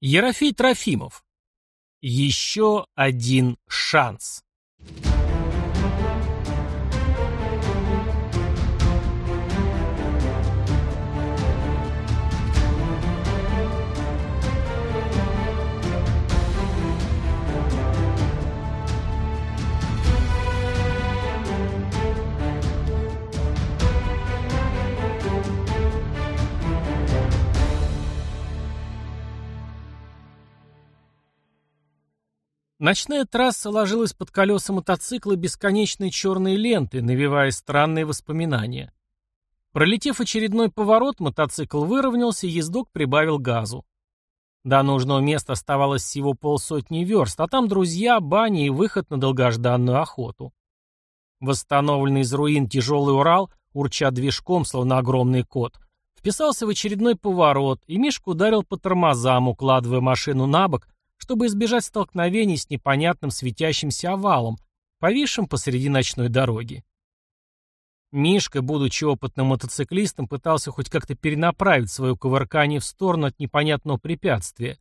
Ерофей Трофимов. Еще один шанс. Ночная трасса ложилась под колеса мотоцикла бесконечной черной лентой, навевая странные воспоминания. Пролетев очередной поворот, мотоцикл выровнялся, ездок прибавил газу. До нужного места оставалось всего полсотни верст, а там друзья, бани и выход на долгожданную охоту. Восстановленный из руин тяжелый Урал, урча движком, словно огромный кот, вписался в очередной поворот, и Мишка ударил по тормозам, укладывая машину на бок, чтобы избежать столкновений с непонятным светящимся овалом, повисшим посреди ночной дороги. Мишка, будучи опытным мотоциклистом, пытался хоть как-то перенаправить свое кувыркание в сторону от непонятного препятствия,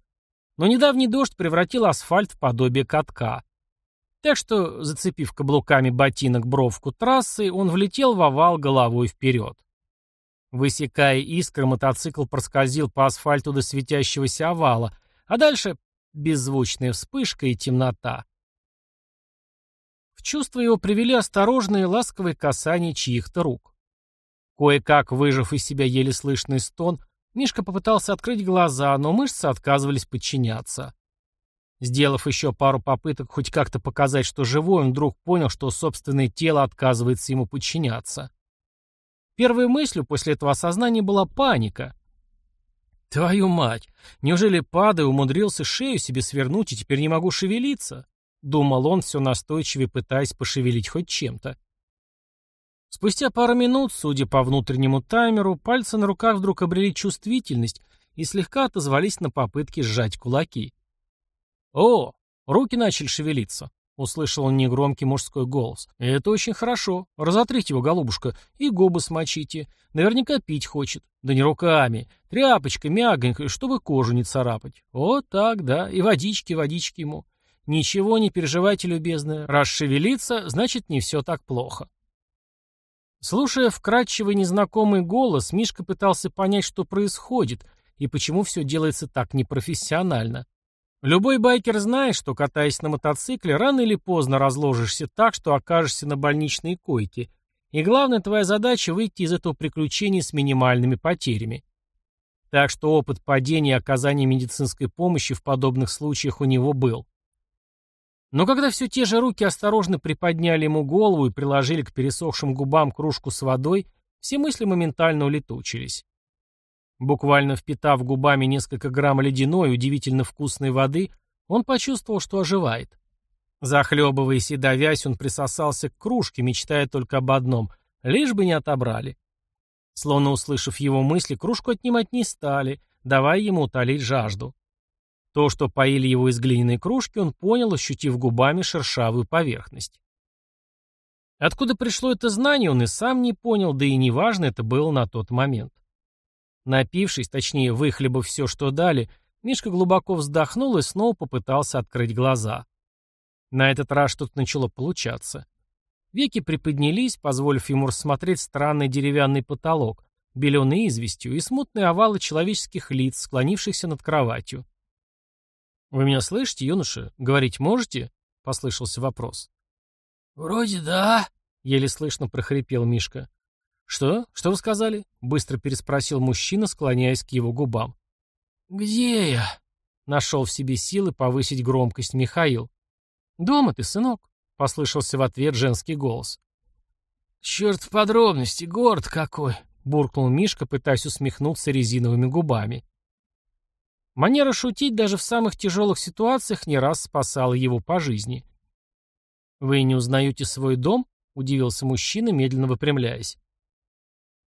но недавний дождь превратил асфальт в подобие катка. Так что, зацепив каблуками ботинок бровку трассы, он влетел в овал головой вперед. Высекая искры, мотоцикл проскользил по асфальту до светящегося овала, а дальше беззвучная вспышка и темнота. В чувство его привели осторожные ласковые касания чьих-то рук. Кое-как, выжив из себя еле слышный стон, Мишка попытался открыть глаза, но мышцы отказывались подчиняться. Сделав еще пару попыток хоть как-то показать, что живой, он вдруг понял, что собственное тело отказывается ему подчиняться. Первой мыслью после этого осознания была паника. Твою мать! Неужели падая умудрился шею себе свернуть и теперь не могу шевелиться? Думал он, все настойчивее пытаясь пошевелить хоть чем-то. Спустя пару минут, судя по внутреннему таймеру, пальцы на руках вдруг обрели чувствительность и слегка отозвались на попытки сжать кулаки. О, руки начали шевелиться. Услышал он негромкий мужской голос. «Это очень хорошо. Разотрите его, голубушка, и губы смочите. Наверняка пить хочет. Да не руками. Тряпочкой, мягонькой, чтобы кожу не царапать. Вот так, да. И водички, водички ему. Ничего не переживайте, любезная. Раз шевелится, значит, не все так плохо». Слушая вкрадчивый незнакомый голос, Мишка пытался понять, что происходит, и почему все делается так непрофессионально. Любой байкер знает, что, катаясь на мотоцикле, рано или поздно разложишься так, что окажешься на больничной койке. И главная твоя задача – выйти из этого приключения с минимальными потерями. Так что опыт падения и оказания медицинской помощи в подобных случаях у него был. Но когда все те же руки осторожно приподняли ему голову и приложили к пересохшим губам кружку с водой, все мысли моментально улетучились. Буквально впитав губами несколько грамм ледяной, удивительно вкусной воды, он почувствовал, что оживает. Захлебываясь и давясь, он присосался к кружке, мечтая только об одном — лишь бы не отобрали. Словно услышав его мысли, кружку отнимать не стали, давая ему утолить жажду. То, что поили его из глиняной кружки, он понял, ощутив губами шершавую поверхность. Откуда пришло это знание, он и сам не понял, да и неважно это было на тот момент. Напившись, точнее, выхлебав все, что дали, Мишка глубоко вздохнул и снова попытался открыть глаза. На этот раз что-то начало получаться. Веки приподнялись, позволив ему рассмотреть странный деревянный потолок, беленый известью и смутные овалы человеческих лиц, склонившихся над кроватью. «Вы меня слышите, юноша? Говорить можете?» — послышался вопрос. «Вроде да», — еле слышно прохрипел Мишка. «Что? Что вы сказали?» — быстро переспросил мужчина, склоняясь к его губам. «Где я?» — нашел в себе силы повысить громкость Михаил. «Дома ты, сынок», — послышался в ответ женский голос. «Черт в подробности, город какой!» — буркнул Мишка, пытаясь усмехнуться резиновыми губами. Манера шутить даже в самых тяжелых ситуациях не раз спасала его по жизни. «Вы не узнаете свой дом?» — удивился мужчина, медленно выпрямляясь.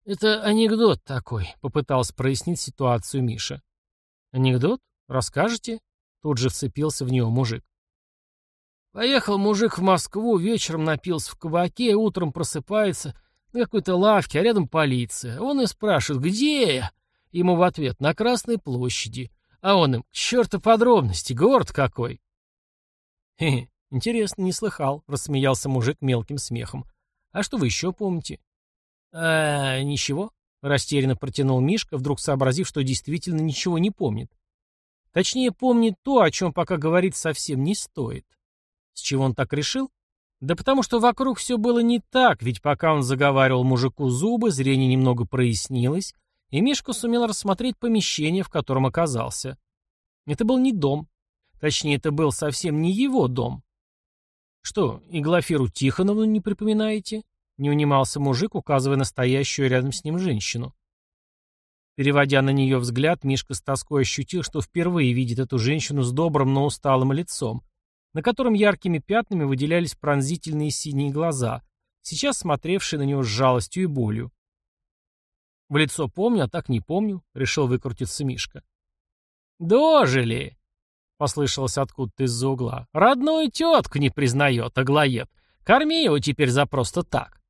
«Это анекдот такой», — попытался прояснить ситуацию Миша. «Анекдот? Расскажете?» Тут же вцепился в него мужик. Поехал мужик в Москву, вечером напился в кабаке, утром просыпается на какой-то лавке, а рядом полиция. Он и спрашивает, где я? Ему в ответ, на Красной площади. А он им, к подробности, город какой. Хе-хе, интересно, не слыхал, рассмеялся мужик мелким смехом. А что вы еще помните? А, ничего, растерянно протянул Мишка, вдруг сообразив, что действительно ничего не помнит. Точнее, помнит то, о чем пока говорить совсем не стоит. С чего он так решил? Да потому что вокруг все было не так, ведь пока он заговаривал мужику зубы, зрение немного прояснилось, и Мишка сумел рассмотреть помещение, в котором оказался. Это был не дом. Точнее, это был совсем не его дом. «Что, и Глафиру Тихоновну не припоминаете?» — не унимался мужик, указывая настоящую рядом с ним женщину. Переводя на нее взгляд, Мишка с тоской ощутил, что впервые видит эту женщину с добрым, но усталым лицом, на котором яркими пятнами выделялись пронзительные синие глаза, сейчас смотревшие на него с жалостью и болью. В лицо помню, а так не помню, решил выкрутиться Мишка. Дожили! Послышалось откуда-то из-за угла. Родную тетку не признает, аглоед. Корми его теперь за просто так.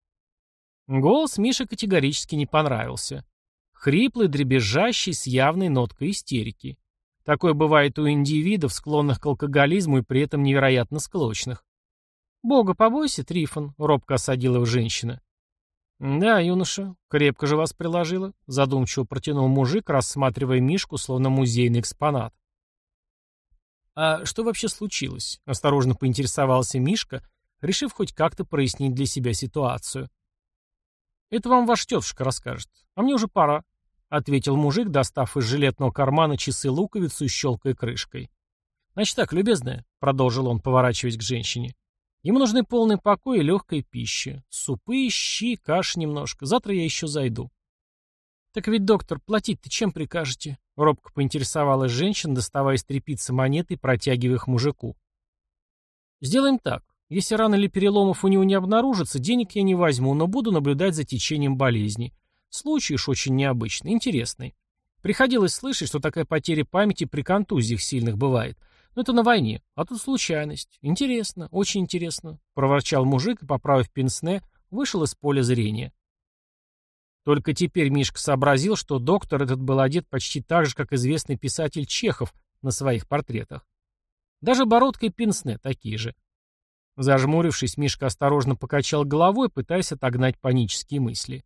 Голос Миши категорически не понравился. Хриплый, дребезжащий, с явной ноткой истерики. Такое бывает у индивидов, склонных к алкоголизму и при этом невероятно склочных. «Бога побойся, Трифон», — робко осадила его женщина. «Да, юноша, крепко же вас приложила», — задумчиво протянул мужик, рассматривая Мишку, словно музейный экспонат. «А что вообще случилось?» — осторожно поинтересовался Мишка, решив хоть как-то прояснить для себя ситуацию. «Это вам ваш тетушка расскажет, а мне уже пора», — ответил мужик, достав из жилетного кармана часы-луковицу и щелкая крышкой. «Значит так, любезная», — продолжил он, поворачиваясь к женщине, Ему нужны полный покой и легкая пища. Супы, щи, каш немножко. Завтра я еще зайду. Так ведь, доктор, платить-то чем прикажете? Робко поинтересовалась женщина, доставая из тряпицы монеты и протягивая их мужику. Сделаем так. Если ран или переломов у него не обнаружится, денег я не возьму, но буду наблюдать за течением болезни. Случай уж очень необычный, интересный. Приходилось слышать, что такая потеря памяти при контузиях сильных бывает. Но это на войне, а тут случайность. Интересно, очень интересно, проворчал мужик и, поправив пенсне, вышел из поля зрения. Только теперь Мишка сообразил, что доктор этот был одет почти так же, как известный писатель Чехов на своих портретах. Даже бородка и пенсне такие же. Зажмурившись, Мишка осторожно покачал головой, пытаясь отогнать панические мысли.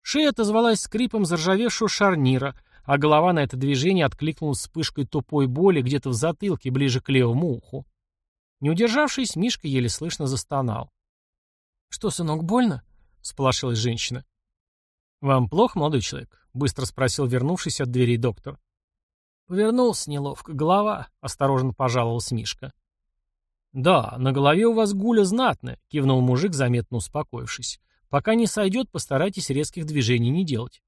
Шея отозвалась скрипом заржавевшего шарнира — а голова на это движение откликнулась вспышкой тупой боли где-то в затылке, ближе к левому уху. Не удержавшись, Мишка еле слышно застонал. «Что, сынок, больно?» — сполошилась женщина. «Вам плохо, молодой человек?» — быстро спросил вернувшись от дверей доктор. «Повернулся неловко. Голова», — осторожно пожаловался Мишка. «Да, на голове у вас гуля знатная», — кивнул мужик, заметно успокоившись. «Пока не сойдет, постарайтесь резких движений не делать».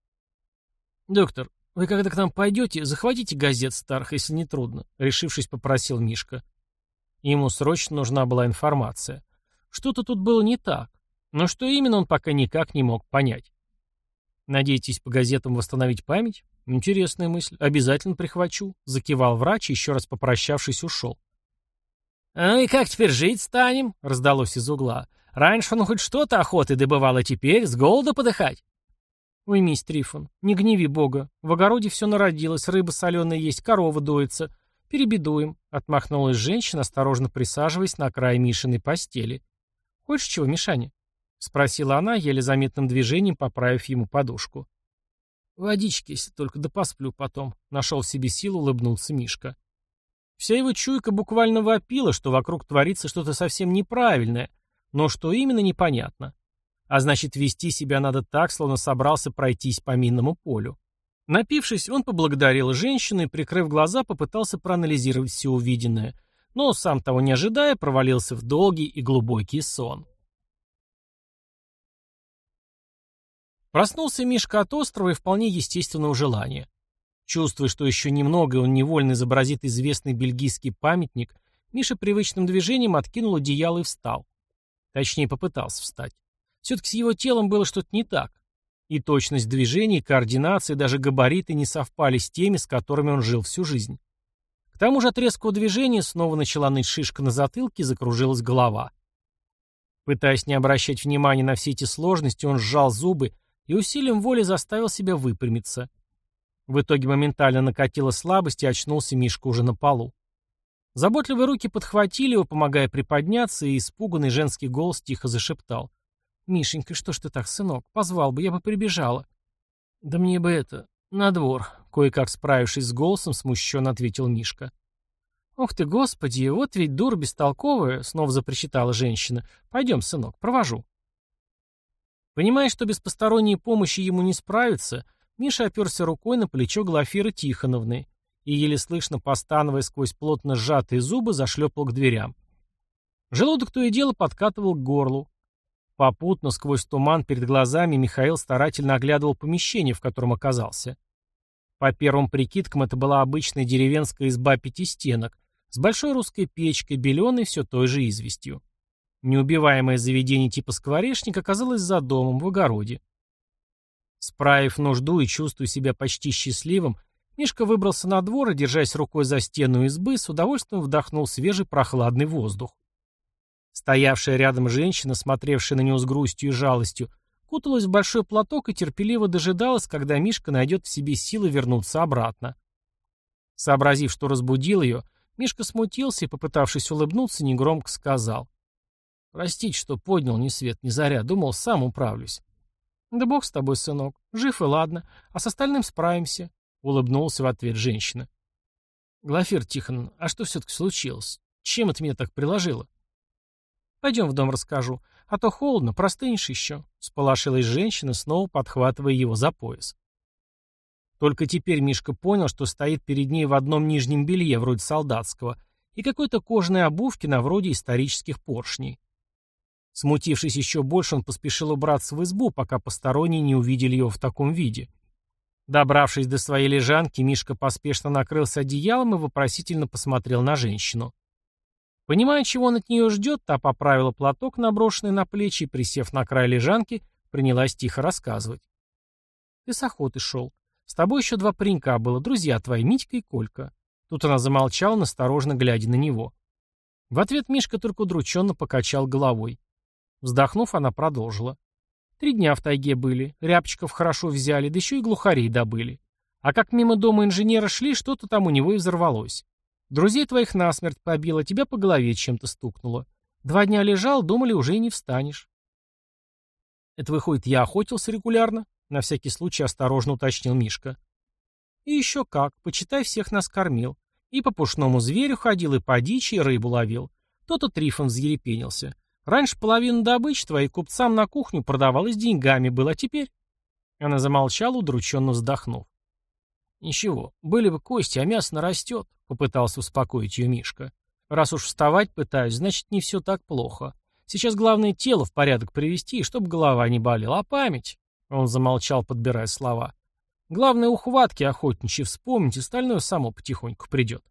«Доктор, «Вы когда к нам пойдете, захватите газет старых, если не трудно», — решившись, попросил Мишка. Ему срочно нужна была информация. Что-то тут было не так, но что именно он пока никак не мог понять. «Надеетесь по газетам восстановить память? Интересная мысль. Обязательно прихвачу», — закивал врач и, еще раз попрощавшись, ушел. «А и как теперь жить станем?» — раздалось из угла. «Раньше он хоть что-то охоты добывал, а теперь с голода подыхать». «Уймись, Трифон, не гневи Бога. В огороде все народилось, рыба соленая есть, корова доится. Перебедуем», — отмахнулась женщина, осторожно присаживаясь на край Мишиной постели. «Хочешь чего, Мишаня?» — спросила она, еле заметным движением поправив ему подушку. «Водички, если только, да посплю потом», — нашел в себе силу, улыбнулся Мишка. Вся его чуйка буквально вопила, что вокруг творится что-то совсем неправильное, но что именно непонятно. А значит, вести себя надо так, словно собрался пройтись по минному полю. Напившись, он поблагодарил женщину и, прикрыв глаза, попытался проанализировать все увиденное, но, сам того не ожидая, провалился в долгий и глубокий сон. Проснулся Мишка от острого и вполне естественного желания. Чувствуя, что еще немного, он невольно изобразит известный бельгийский памятник, Миша привычным движением откинул одеяло и встал. Точнее, попытался встать. Все-таки с его телом было что-то не так. И точность движений, координация, даже габариты не совпали с теми, с которыми он жил всю жизнь. К тому же от резкого движения снова начала ныть шишка на затылке и закружилась голова. Пытаясь не обращать внимания на все эти сложности, он сжал зубы и усилием воли заставил себя выпрямиться. В итоге моментально накатила слабость и очнулся Мишка уже на полу. Заботливые руки подхватили его, помогая приподняться, и испуганный женский голос тихо зашептал. «Мишенька, что ж ты так, сынок? Позвал бы, я бы прибежала». «Да мне бы это... на двор», — кое-как справившись с голосом, смущенно ответил Мишка. «Ох ты, господи, вот ведь дура бестолковая!» — снова запричитала женщина. «Пойдем, сынок, провожу». Понимая, что без посторонней помощи ему не справиться, Миша оперся рукой на плечо Глафиры Тихоновны и, еле слышно постановая сквозь плотно сжатые зубы, зашлепал к дверям. Желудок то и дело подкатывал к горлу. Попутно, сквозь туман перед глазами, Михаил старательно оглядывал помещение, в котором оказался. По первым прикидкам, это была обычная деревенская изба пятистенок, с большой русской печкой, беленой все той же известью. Неубиваемое заведение типа скворечник оказалось за домом, в огороде. Справив нужду и чувствуя себя почти счастливым, Мишка выбрался на двор и, держась рукой за стену избы, с удовольствием вдохнул свежий прохладный воздух. Стоявшая рядом женщина, смотревшая на него с грустью и жалостью, куталась в большой платок и терпеливо дожидалась, когда Мишка найдет в себе силы вернуться обратно. Сообразив, что разбудил ее, Мишка смутился и, попытавшись улыбнуться, негромко сказал. «Простите, что поднял ни свет ни заря, думал, сам управлюсь». «Да бог с тобой, сынок, жив и ладно, а с остальным справимся», — улыбнулся в ответ женщина. «Глафир Тихон, а что все-таки случилось? Чем это меня так приложило?» «Пойдем в дом расскажу, а то холодно, простынешь еще», — сполошилась женщина, снова подхватывая его за пояс. Только теперь Мишка понял, что стоит перед ней в одном нижнем белье, вроде солдатского, и какой-то кожаной обувки на вроде исторических поршней. Смутившись еще больше, он поспешил убраться в избу, пока посторонние не увидели его в таком виде. Добравшись до своей лежанки, Мишка поспешно накрылся одеялом и вопросительно посмотрел на женщину. Понимая, чего он от нее ждет, та поправила платок, наброшенный на плечи, и, присев на край лежанки, принялась тихо рассказывать. «Ты с охоты шел. С тобой еще два паренька было, друзья твои, Митька и Колька». Тут она замолчала, насторожно глядя на него. В ответ Мишка только удрученно покачал головой. Вздохнув, она продолжила. «Три дня в тайге были, рябчиков хорошо взяли, да еще и глухарей добыли. А как мимо дома инженера шли, что-то там у него и взорвалось. Друзей твоих насмерть побило, тебя по голове чем-то стукнуло. Два дня лежал, думали, уже и не встанешь. Это выходит, я охотился регулярно? На всякий случай осторожно уточнил Мишка. И еще как, почитай, всех нас кормил. И по пушному зверю ходил, и по дичи, и рыбу ловил. То-то Трифон взъерепенился. Раньше половина добычи твоей купцам на кухню продавалась деньгами, было, а теперь... Она замолчала, удрученно вздохнув. «Ничего, были бы кости, а мясо нарастет», — попытался успокоить ее Мишка. «Раз уж вставать пытаюсь, значит, не все так плохо. Сейчас главное тело в порядок привести, чтобы голова не болела, а память...» Он замолчал, подбирая слова. «Главное, ухватки охотничьи вспомнить, остальное само потихоньку придет».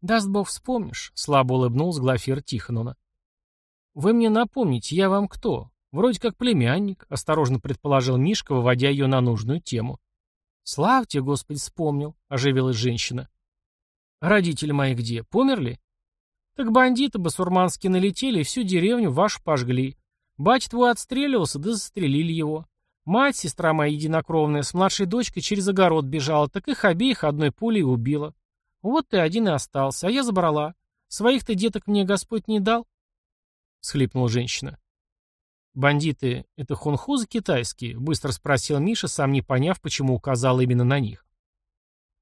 «Даст Бог, вспомнишь», — слабо улыбнулся Глафир Тихоновна. «Вы мне напомните, я вам кто? Вроде как племянник», — осторожно предположил Мишка, выводя ее на нужную тему. «Славьте, Господи, вспомнил», — оживилась женщина. «Родители мои где? Померли?» «Так бандиты басурманские налетели и всю деревню вашу пожгли. Батя твой отстреливался, да застрелили его. Мать, сестра моя единокровная, с младшей дочкой через огород бежала, так их обеих одной пулей убила. Вот ты один и остался, а я забрала. Своих-то деток мне Господь не дал?» — схлипнула женщина. «Бандиты — это хунхузы китайские?» — быстро спросил Миша, сам не поняв, почему указал именно на них.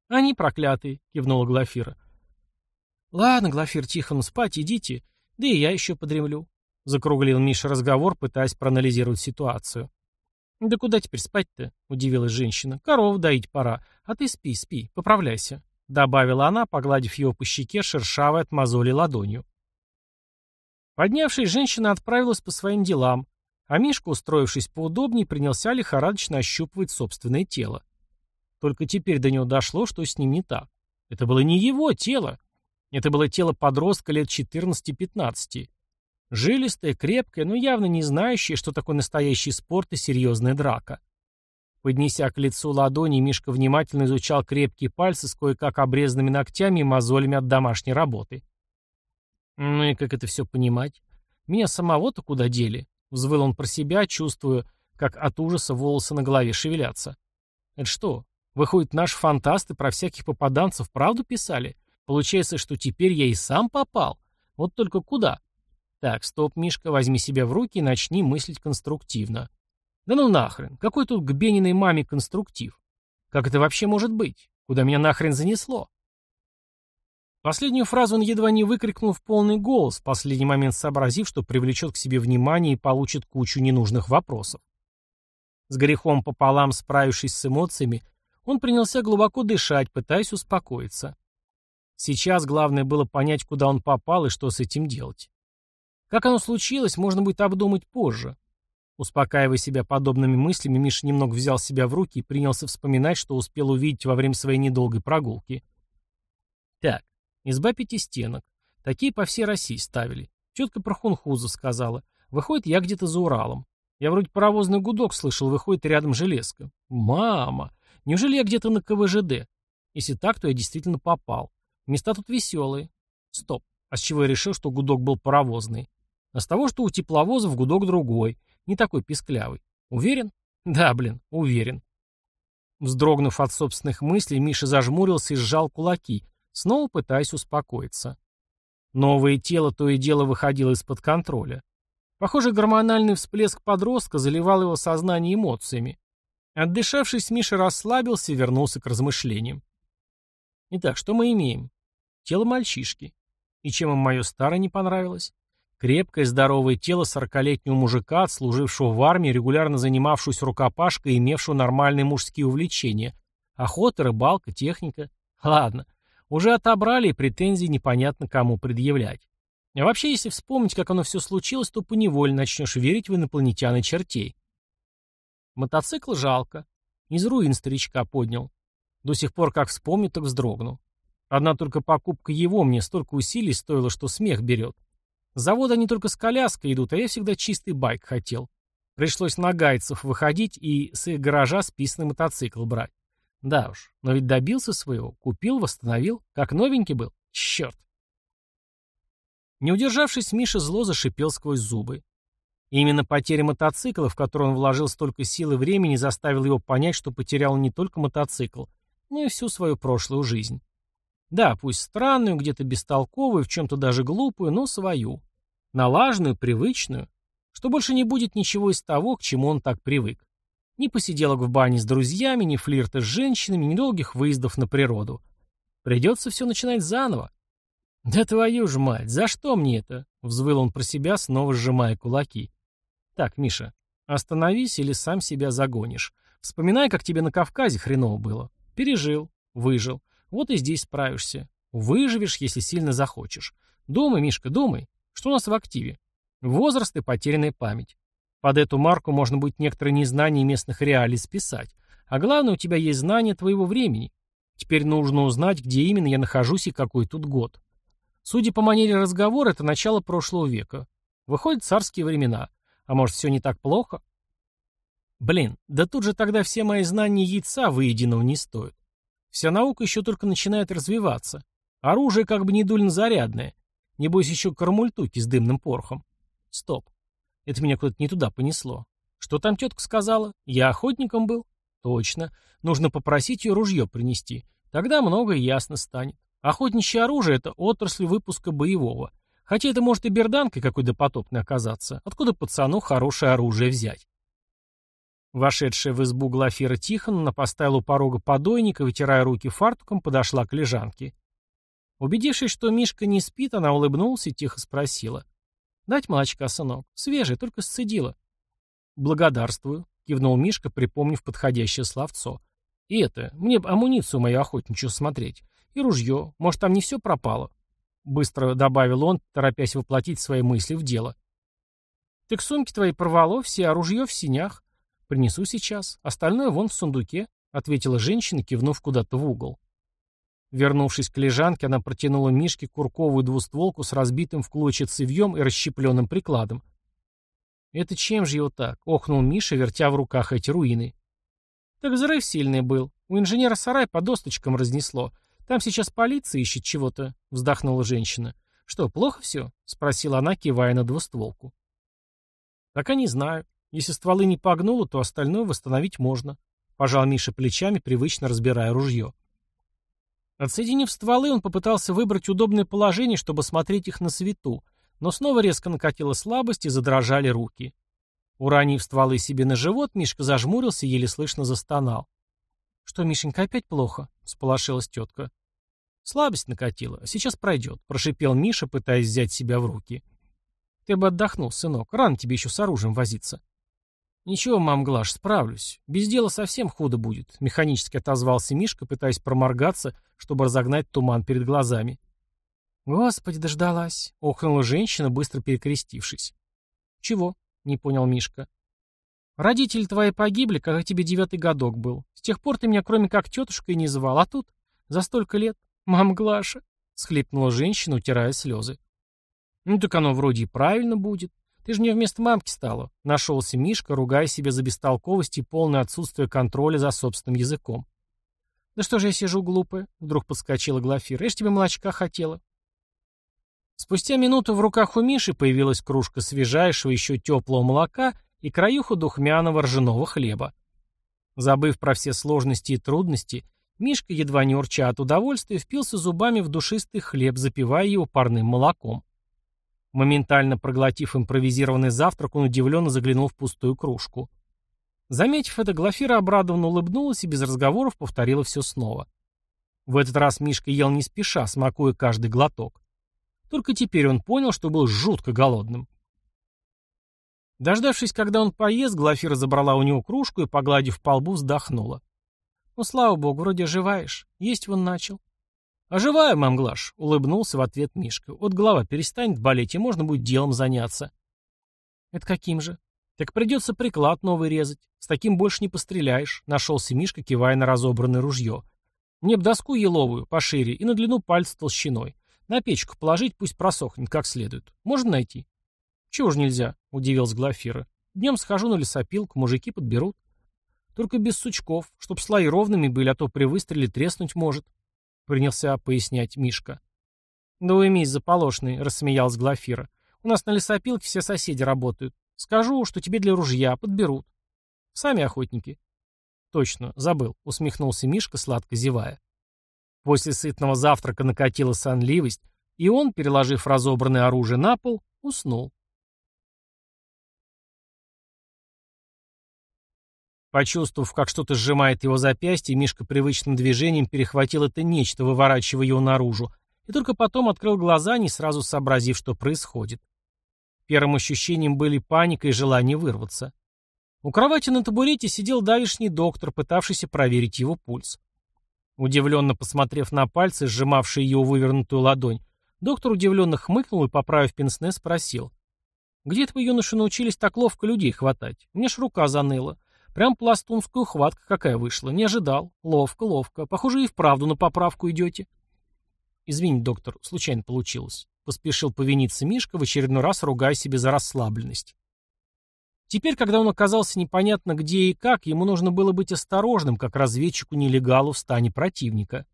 «Они проклятые», — кивнула Глафира. «Ладно, Глафир Тихон, спать идите, да и я еще подремлю», — закруглил Миша разговор, пытаясь проанализировать ситуацию. «Да куда теперь спать-то?» — удивилась женщина. «Коров доить пора, а ты спи, спи, поправляйся», — добавила она, погладив его по щеке шершавой от мозоли ладонью. Поднявшись, женщина отправилась по своим делам, а Мишка, устроившись поудобнее, принялся лихорадочно ощупывать собственное тело. Только теперь до него дошло, что с ним не так. Это было не его тело. Это было тело подростка лет 14-15. Жилистое, крепкое, но явно не знающее, что такое настоящий спорт и серьезная драка. Поднеся к лицу ладони, Мишка внимательно изучал крепкие пальцы с кое-как обрезанными ногтями и мозолями от домашней работы. Ну и как это все понимать? Меня самого-то куда дели? Взвыл он про себя, чувствуя, как от ужаса волосы на голове шевелятся. Это что, Выходит, наши фантасты про всяких попаданцев правду писали? Получается, что теперь я и сам попал? Вот только куда? Так, стоп, Мишка, возьми себя в руки и начни мыслить конструктивно. Да ну нахрен, какой тут к Бениной маме конструктив? Как это вообще может быть? Куда меня нахрен занесло? Последнюю фразу он едва не выкрикнул в полный голос, в последний момент сообразив, что привлечет к себе внимание и получит кучу ненужных вопросов. С грехом пополам справившись с эмоциями, он принялся глубоко дышать, пытаясь успокоиться. Сейчас главное было понять, куда он попал и что с этим делать. Как оно случилось, можно будет обдумать позже. Успокаивая себя подобными мыслями, Миша немного взял себя в руки и принялся вспоминать, что успел увидеть во время своей недолгой прогулки. Так, изба пяти стенок. Такие по всей России ставили. Тетка про хунхуза сказала. Выходит, я где-то за Уралом. Я вроде паровозный гудок слышал, выходит рядом железка. Мама! Неужели я где-то на КВЖД? Если так, то я действительно попал. Места тут веселые. Стоп. А с чего я решил, что гудок был паровозный? А с того, что у тепловозов гудок другой, не такой писклявый. Уверен? Да, блин, уверен. Вздрогнув от собственных мыслей, Миша зажмурился и сжал кулаки, снова пытаясь успокоиться. Новое тело то и дело выходило из-под контроля. Похоже, гормональный всплеск подростка заливал его сознание эмоциями. Отдышавшись, Миша расслабился и вернулся к размышлениям. Итак, что мы имеем? Тело мальчишки. И чем им мое старое не понравилось? Крепкое, здоровое тело сорокалетнего мужика, отслужившего в армии, регулярно занимавшегося рукопашкой и имевшего нормальные мужские увлечения. Охота, рыбалка, техника. Ладно, уже отобрали, и претензий непонятно кому предъявлять. А вообще, если вспомнить, как оно все случилось, то поневоле начнешь верить в инопланетян и чертей. Мотоцикл жалко. Из руин старичка поднял. До сих пор, как вспомню, так вздрогну. Одна только покупка его мне столько усилий стоила, что смех берет. С завода они только с коляской идут, а я всегда чистый байк хотел. Пришлось на гайцев выходить и с их гаража списанный мотоцикл брать. Да уж, но ведь добился своего, купил, восстановил, как новенький был. Черт. Не удержавшись, Миша зло зашипел сквозь зубы. Именно потеря мотоцикла, в который он вложил столько сил и времени, заставил его понять, что потерял не только мотоцикл, но и всю свою прошлую жизнь. Да, пусть странную, где-то бестолковую, в чем-то даже глупую, но свою. Налаженную, привычную, что больше не будет ничего из того, к чему он так привык. Ни посиделок в бане с друзьями, ни флирта с женщинами, ни долгих выездов на природу. Придется все начинать заново. «Да твою ж мать, за что мне это?» — взвыл он про себя, снова сжимая кулаки. «Так, Миша, остановись или сам себя загонишь. Вспоминай, как тебе на Кавказе хреново было. Пережил, выжил. Вот и здесь справишься. Выживешь, если сильно захочешь. Думай, Мишка, думай. Что у нас в активе? Возраст и потерянная память. Под эту марку можно будет некоторые незнания местных реалий списать. А главное, у тебя есть знание твоего времени. Теперь нужно узнать, где именно я нахожусь и какой тут год. Судя по манере разговора, это начало прошлого века. Выходят царские времена. А может, все не так плохо? Блин, да тут же тогда все мои знания яйца выеденного не стоят. Вся наука еще только начинает развиваться. Оружие как бы не дульно зарядное. Небось еще кармультуки с дымным порохом. Стоп. Это меня куда-то не туда понесло. Что там тетка сказала? Я охотником был? Точно. Нужно попросить ее ружье принести. Тогда многое ясно станет. Охотничье оружие — это отрасль выпуска боевого. Хотя это может и берданкой какой допотопной оказаться. Откуда пацану хорошее оружие взять? Вошедшая в избу Глафира Тихоновна поставила у порога подойника, вытирая руки фартуком, подошла к лежанке. Убедившись, что Мишка не спит, она улыбнулась и тихо спросила. «Дать молочка, сынок? Свежее, только сцедила». «Благодарствую», — кивнул Мишка, припомнив подходящее словцо. «И это, мне амуницию мою охотничью смотреть. И ружье. Может, там не все пропало?» Быстро добавил он, торопясь воплотить свои мысли в дело. «Так сумки твои порвало, все, а ружье в синях. «Принесу сейчас. Остальное вон в сундуке», — ответила женщина, кивнув куда-то в угол. Вернувшись к лежанке, она протянула Мишке курковую двустволку с разбитым в клочья цевьем и расщепленным прикладом. «Это чем же его так?» — охнул Миша, вертя в руках эти руины. «Так взрыв сильный был. У инженера сарай по досточкам разнесло. Там сейчас полиция ищет чего-то», — вздохнула женщина. «Что, плохо все?» — спросила она, кивая на двустволку. «Пока не знаю. Если стволы не погнуло, то остальное восстановить можно. пожал Миша плечами, привычно разбирая ружье. Отсоединив стволы, он попытался выбрать удобное положение, чтобы смотреть их на свету, но снова резко накатила слабость и задрожали руки. Уранив стволы себе на живот, Мишка зажмурился и еле слышно застонал. «Что, Мишенька, опять плохо?» — сполошилась тетка. «Слабость накатила. Сейчас пройдет», — прошипел Миша, пытаясь взять себя в руки. «Ты бы отдохнул, сынок. Рано тебе еще с оружием возиться». «Ничего, мам Глаш, справлюсь. Без дела совсем худо будет», — механически отозвался Мишка, пытаясь проморгаться, чтобы разогнать туман перед глазами. «Господи, дождалась!» — охнула женщина, быстро перекрестившись. «Чего?» — не понял Мишка. «Родители твои погибли, когда тебе девятый годок был. С тех пор ты меня кроме как тетушкой не звал, а тут за столько лет. Мам Глаша!» — схлипнула женщина, утирая слезы. «Ну так оно вроде и правильно будет. Ты же мне вместо мамки стала. Нашелся Мишка, ругая себя за бестолковость и полное отсутствие контроля за собственным языком. Да что же я сижу глупая? Вдруг подскочила Глафира. Я ж тебе молочка хотела. Спустя минуту в руках у Миши появилась кружка свежайшего, еще теплого молока и краюха духмяного ржаного хлеба. Забыв про все сложности и трудности, Мишка, едва не урча от удовольствия, впился зубами в душистый хлеб, запивая его парным молоком. Моментально проглотив импровизированный завтрак, он удивленно заглянул в пустую кружку. Заметив это, Глафира обрадованно улыбнулась и без разговоров повторила все снова. В этот раз Мишка ел не спеша, смакуя каждый глоток. Только теперь он понял, что был жутко голодным. Дождавшись, когда он поест, Глафира забрала у него кружку и, погладив по лбу, вздохнула. «Ну, слава богу, вроде оживаешь. Есть вон начал». «Оживаю, мамглаш», — улыбнулся в ответ Мишка. «Вот голова перестанет болеть, и можно будет делом заняться». «Это каким же?» «Так придется приклад новый резать. С таким больше не постреляешь», — нашелся Мишка, кивая на разобранное ружье. «Мне б доску еловую, пошире, и на длину пальца толщиной. На печку положить, пусть просохнет как следует. Можно найти?» «Чего ж нельзя?» — удивилась Глафира. «Днем схожу на лесопилку, мужики подберут. Только без сучков, чтоб слои ровными были, а то при выстреле треснуть может». — принялся пояснять Мишка. «Да уймись, заполошный», — рассмеялась Глафира. «У нас на лесопилке все соседи работают. Скажу, что тебе для ружья подберут. Сами охотники». «Точно, забыл», — усмехнулся Мишка, сладко зевая. После сытного завтрака накатила сонливость, и он, переложив разобранное оружие на пол, уснул. Почувствовав, как что-то сжимает его запястье, Мишка привычным движением перехватил это нечто, выворачивая его наружу, и только потом открыл глаза, не сразу сообразив, что происходит. Первым ощущением были паника и желание вырваться. У кровати на табурете сидел давишний доктор, пытавшийся проверить его пульс. Удивленно посмотрев на пальцы, сжимавшие его вывернутую ладонь, доктор удивленно хмыкнул и, поправив пенсне, спросил. «Где это вы, юноши, научились так ловко людей хватать? Мне ж рука заныла. Прям пластунская ухватка какая вышла. Не ожидал. Ловко, ловко. Похоже, и вправду на поправку идете. Извини, доктор, случайно получилось. Поспешил повиниться Мишка, в очередной раз ругая себе за расслабленность. Теперь, когда он оказался непонятно где и как, ему нужно было быть осторожным, как разведчику-нелегалу в стане противника.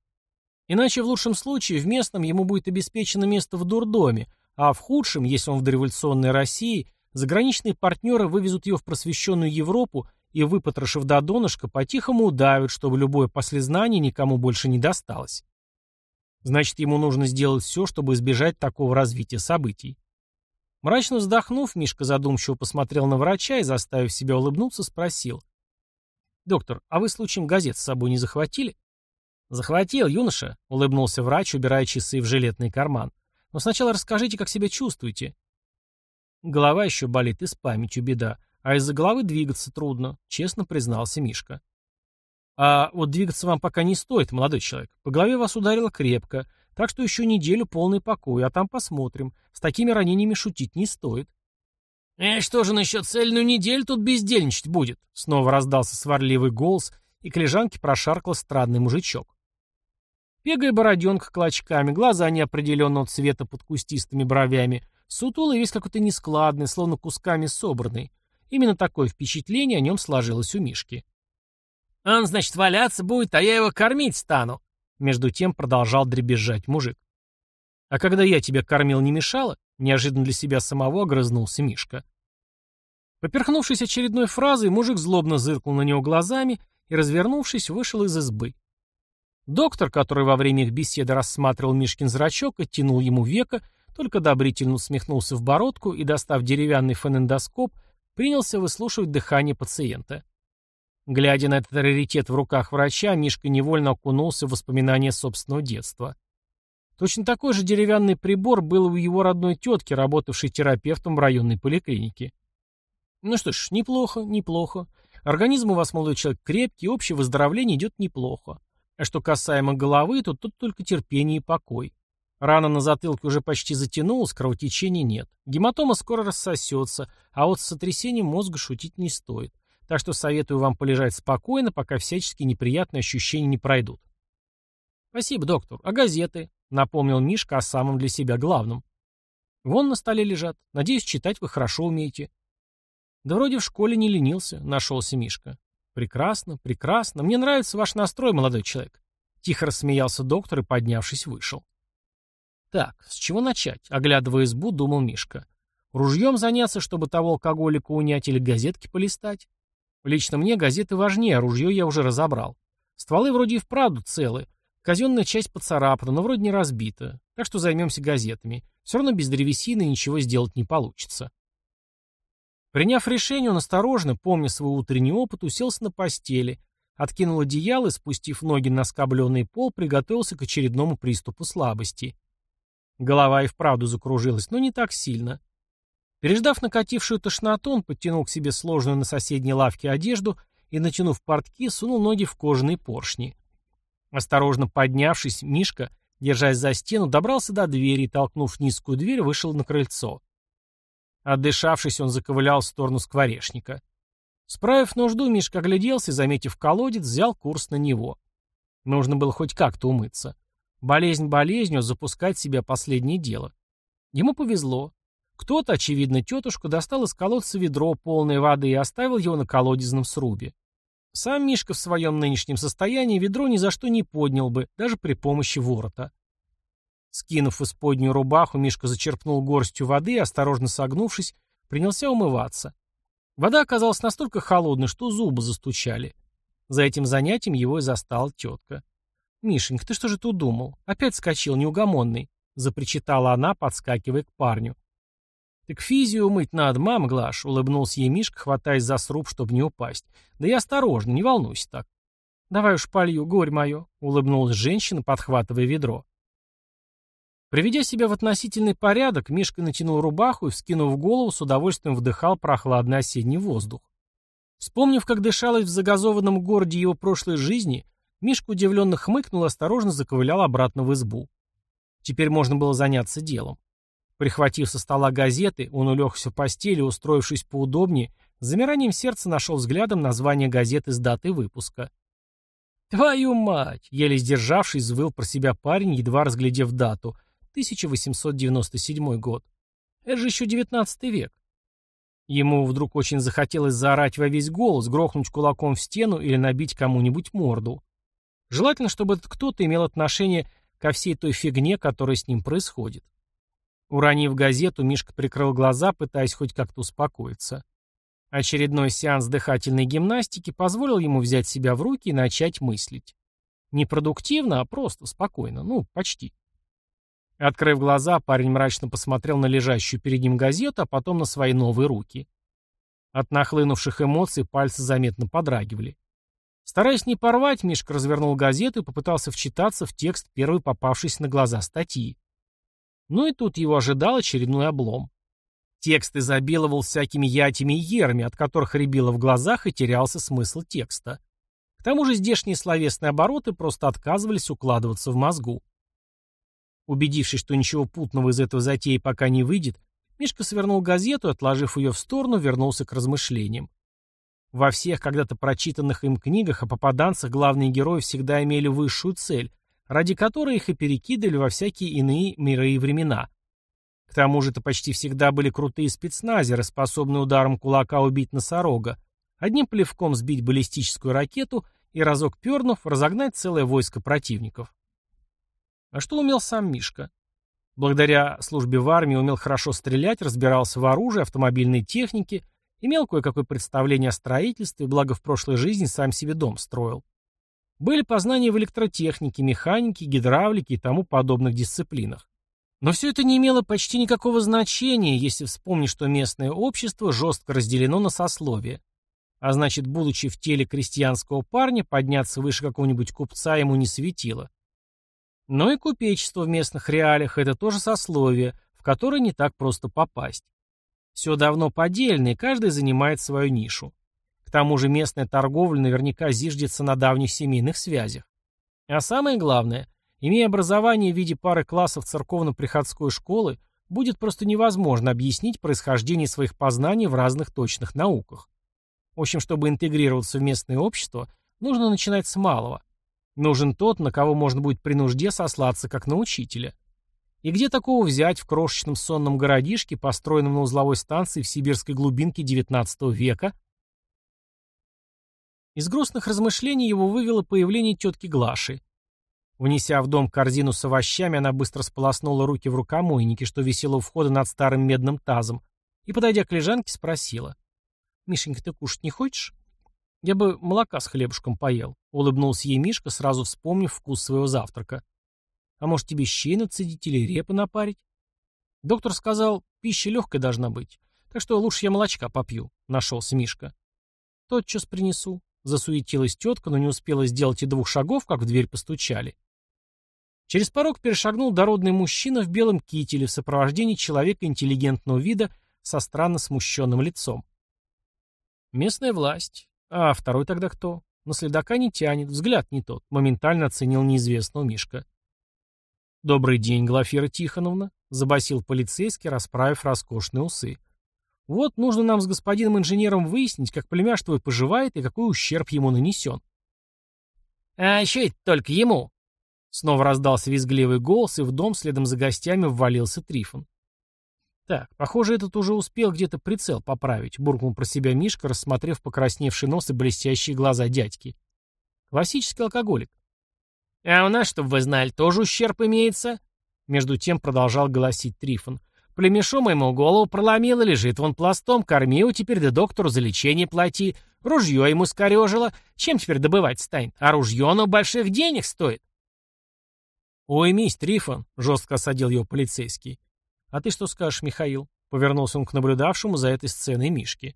Иначе в лучшем случае в местном ему будет обеспечено место в дурдоме, а в худшем, если он в дореволюционной России, заграничные партнеры вывезут его в просвещенную Европу и, выпотрошив до донышка, по-тихому удавят, чтобы любое послезнание никому больше не досталось. Значит, ему нужно сделать все, чтобы избежать такого развития событий. Мрачно вздохнув, Мишка задумчиво посмотрел на врача и, заставив себя улыбнуться, спросил. «Доктор, а вы случаем газет с собой не захватили?» «Захватил, юноша», — улыбнулся врач, убирая часы в жилетный карман. «Но сначала расскажите, как себя чувствуете». Голова еще болит и с памятью беда. А из-за головы двигаться трудно, честно признался Мишка. А вот двигаться вам пока не стоит, молодой человек. По голове вас ударило крепко, так что еще неделю полный покой, а там посмотрим. С такими ранениями шутить не стоит. «Э, что же насчет цельную неделю тут бездельничать будет?» Снова раздался сварливый голос, и к лежанке прошаркал странный мужичок. Пегая бороденка клочками, глаза неопределенного цвета под кустистыми бровями, сутулый весь какой-то нескладный, словно кусками собранный. Именно такое впечатление о нем сложилось у Мишки. «Он, значит, валяться будет, а я его кормить стану», между тем продолжал дребезжать мужик. «А когда я тебя кормил, не мешало?» Неожиданно для себя самого огрызнулся Мишка. Поперхнувшись очередной фразой, мужик злобно зыркнул на него глазами и, развернувшись, вышел из избы. Доктор, который во время их беседы рассматривал Мишкин зрачок, оттянул ему века, только одобрительно усмехнулся в бородку и, достав деревянный фонендоскоп, принялся выслушивать дыхание пациента. Глядя на этот раритет в руках врача, Мишка невольно окунулся в воспоминания собственного детства. Точно такой же деревянный прибор был у его родной тетки, работавшей терапевтом в районной поликлинике. Ну что ж, неплохо, неплохо. Организм у вас, молодой человек, крепкий, общее выздоровление идет неплохо. А что касаемо головы, то тут только терпение и покой. Рана на затылке уже почти затянулась, кровотечения нет. Гематома скоро рассосется, а вот с сотрясением мозга шутить не стоит. Так что советую вам полежать спокойно, пока всяческие неприятные ощущения не пройдут. Спасибо, доктор. А газеты? Напомнил Мишка о самом для себя главном. Вон на столе лежат. Надеюсь, читать вы хорошо умеете. Да вроде в школе не ленился, нашелся Мишка. Прекрасно, прекрасно. Мне нравится ваш настрой, молодой человек. Тихо рассмеялся доктор и, поднявшись, вышел. Так, с чего начать? Оглядывая избу, думал Мишка. Ружьем заняться, чтобы того алкоголика унять или газетки полистать? Лично мне газеты важнее, а ружье я уже разобрал. Стволы вроде и вправду целы. Казенная часть поцарапана, но вроде не разбита. Так что займемся газетами. Все равно без древесины ничего сделать не получится. Приняв решение, он осторожно, помня свой утренний опыт, уселся на постели, откинул одеяло и, спустив ноги на скобленный пол, приготовился к очередному приступу слабости. Голова и вправду закружилась, но не так сильно. Переждав накатившую тошноту, он подтянул к себе сложенную на соседней лавке одежду и, натянув портки, сунул ноги в кожаные поршни. Осторожно поднявшись, Мишка, держась за стену, добрался до двери и, толкнув низкую дверь, вышел на крыльцо. Отдышавшись, он заковылял в сторону скворечника. Справив нужду, Мишка огляделся и, заметив колодец, взял курс на него. Нужно было хоть как-то умыться. Болезнь болезнью, запускать себя последнее дело. Ему повезло. Кто-то, очевидно, тетушка, достал из колодца ведро, полное воды, и оставил его на колодезном срубе. Сам Мишка в своем нынешнем состоянии ведро ни за что не поднял бы, даже при помощи ворота. Скинув исподнюю рубаху, Мишка зачерпнул горстью воды и, осторожно согнувшись, принялся умываться. Вода оказалась настолько холодной, что зубы застучали. За этим занятием его и застала тетка. «Мишенька, ты что же тут думал? Опять скочил, неугомонный», — запричитала она, подскакивая к парню. «Так физию мыть надо, мама Глаш», — улыбнулся ей Мишка, хватаясь за сруб, чтобы не упасть. «Да я осторожно, не волнуйся так». «Давай уж полью, горь мое», — улыбнулась женщина, подхватывая ведро. Приведя себя в относительный порядок, Мишка натянул рубаху и, вскинув голову, с удовольствием вдыхал прохладный осенний воздух. Вспомнив, как дышалось в загазованном городе его прошлой жизни, Мишка удивленно хмыкнул и осторожно заковылял обратно в избу. Теперь можно было заняться делом. Прихватив со стола газеты, он улегся в постели, устроившись поудобнее, с замиранием сердца нашел взглядом название газеты с датой выпуска. «Твою мать!» — еле сдержавшись, взвыл про себя парень, едва разглядев дату — 1897 год. Это же еще 19 век. Ему вдруг очень захотелось заорать во весь голос, грохнуть кулаком в стену или набить кому-нибудь морду. Желательно, чтобы этот кто-то имел отношение ко всей той фигне, которая с ним происходит. Уронив газету, Мишка прикрыл глаза, пытаясь хоть как-то успокоиться. Очередной сеанс дыхательной гимнастики позволил ему взять себя в руки и начать мыслить. Не продуктивно, а просто, спокойно, ну, почти. Открыв глаза, парень мрачно посмотрел на лежащую перед ним газету, а потом на свои новые руки. От нахлынувших эмоций пальцы заметно подрагивали. Стараясь не порвать, Мишка развернул газету и попытался вчитаться в текст первой попавшейся на глаза статьи. Ну и тут его ожидал очередной облом. Текст изобиловал всякими ятями и ерами, от которых рябило в глазах и терялся смысл текста. К тому же здешние словесные обороты просто отказывались укладываться в мозгу. Убедившись, что ничего путного из этого затеи пока не выйдет, Мишка свернул газету и, отложив ее в сторону, вернулся к размышлениям. Во всех когда-то прочитанных им книгах о попаданцах главные герои всегда имели высшую цель, ради которой их и перекидывали во всякие иные миры и времена. К тому же это почти всегда были крутые спецназеры, способные ударом кулака убить носорога, одним плевком сбить баллистическую ракету и разок пернув разогнать целое войско противников. А что умел сам Мишка? Благодаря службе в армии умел хорошо стрелять, разбирался в оружии, автомобильной технике Имел кое-какое представление о строительстве, благо в прошлой жизни сам себе дом строил. Были познания в электротехнике, механике, гидравлике и тому подобных дисциплинах. Но все это не имело почти никакого значения, если вспомнить, что местное общество жестко разделено на сословия. А значит, будучи в теле крестьянского парня, подняться выше какого-нибудь купца ему не светило. Но и купечество в местных реалиях – это тоже сословие, в которое не так просто попасть. Все давно подельно, и каждый занимает свою нишу. К тому же местная торговля наверняка зиждется на давних семейных связях. А самое главное, имея образование в виде пары классов церковно-приходской школы, будет просто невозможно объяснить происхождение своих познаний в разных точных науках. В общем, чтобы интегрироваться в местное общество, нужно начинать с малого. Нужен тот, на кого можно будет при нужде сослаться, как на учителя. И где такого взять в крошечном сонном городишке, построенном на узловой станции в сибирской глубинке XIX века? Из грустных размышлений его вывело появление тетки Глаши. Внеся в дом корзину с овощами, она быстро сполоснула руки в рукомойнике, что висело у входа над старым медным тазом, и, подойдя к лежанке, спросила. «Мишенька, ты кушать не хочешь?» «Я бы молока с хлебушком поел», — улыбнулся ей Мишка, сразу вспомнив вкус своего завтрака. А может, тебе щей нацедить или репы напарить? Доктор сказал, пища легкая должна быть. Так что лучше я молочка попью, нашелся Мишка. Тотчас принесу. Засуетилась тетка, но не успела сделать и двух шагов, как в дверь постучали. Через порог перешагнул дородный мужчина в белом кителе в сопровождении человека интеллигентного вида со странно смущенным лицом. Местная власть. А второй тогда кто? На следака не тянет, взгляд не тот. Моментально оценил неизвестного Мишка. «Добрый день, Глафира Тихоновна», — забасил полицейский, расправив роскошные усы. «Вот нужно нам с господином инженером выяснить, как племяш твой поживает и какой ущерб ему нанесен». «А еще это только ему!» Снова раздался визгливый голос, и в дом следом за гостями ввалился Трифон. «Так, похоже, этот уже успел где-то прицел поправить», — буркнул про себя Мишка, рассмотрев покрасневший нос и блестящие глаза дядьки. «Классический алкоголик. «А у нас, чтобы вы знали, тоже ущерб имеется?» Между тем продолжал голосить Трифон. «Племешу моему голову проломило, лежит вон пластом, корми его теперь, да доктору за лечение плати. Ружье ему скорежило. Чем теперь добывать станет? А ружье оно больших денег стоит». «Ой, мисс Трифон», — жестко осадил его полицейский. «А ты что скажешь, Михаил?» — повернулся он к наблюдавшему за этой сценой Мишке.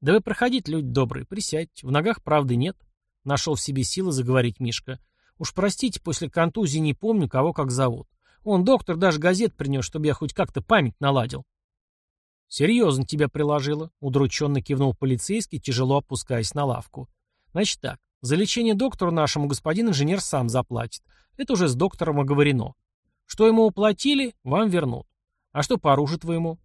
«Да вы проходите, люди добрые, присядьте. В ногах правды нет». Нашел в себе силы заговорить Мишка. Уж простите, после контузии не помню, кого как зовут. Он, доктор, даже газет принес, чтобы я хоть как-то память наладил. Серьезно тебя приложило, удрученно кивнул полицейский, тяжело опускаясь на лавку. Значит так, за лечение доктору нашему господин инженер сам заплатит. Это уже с доктором оговорено. Что ему уплатили, вам вернут. А что по оружию твоему?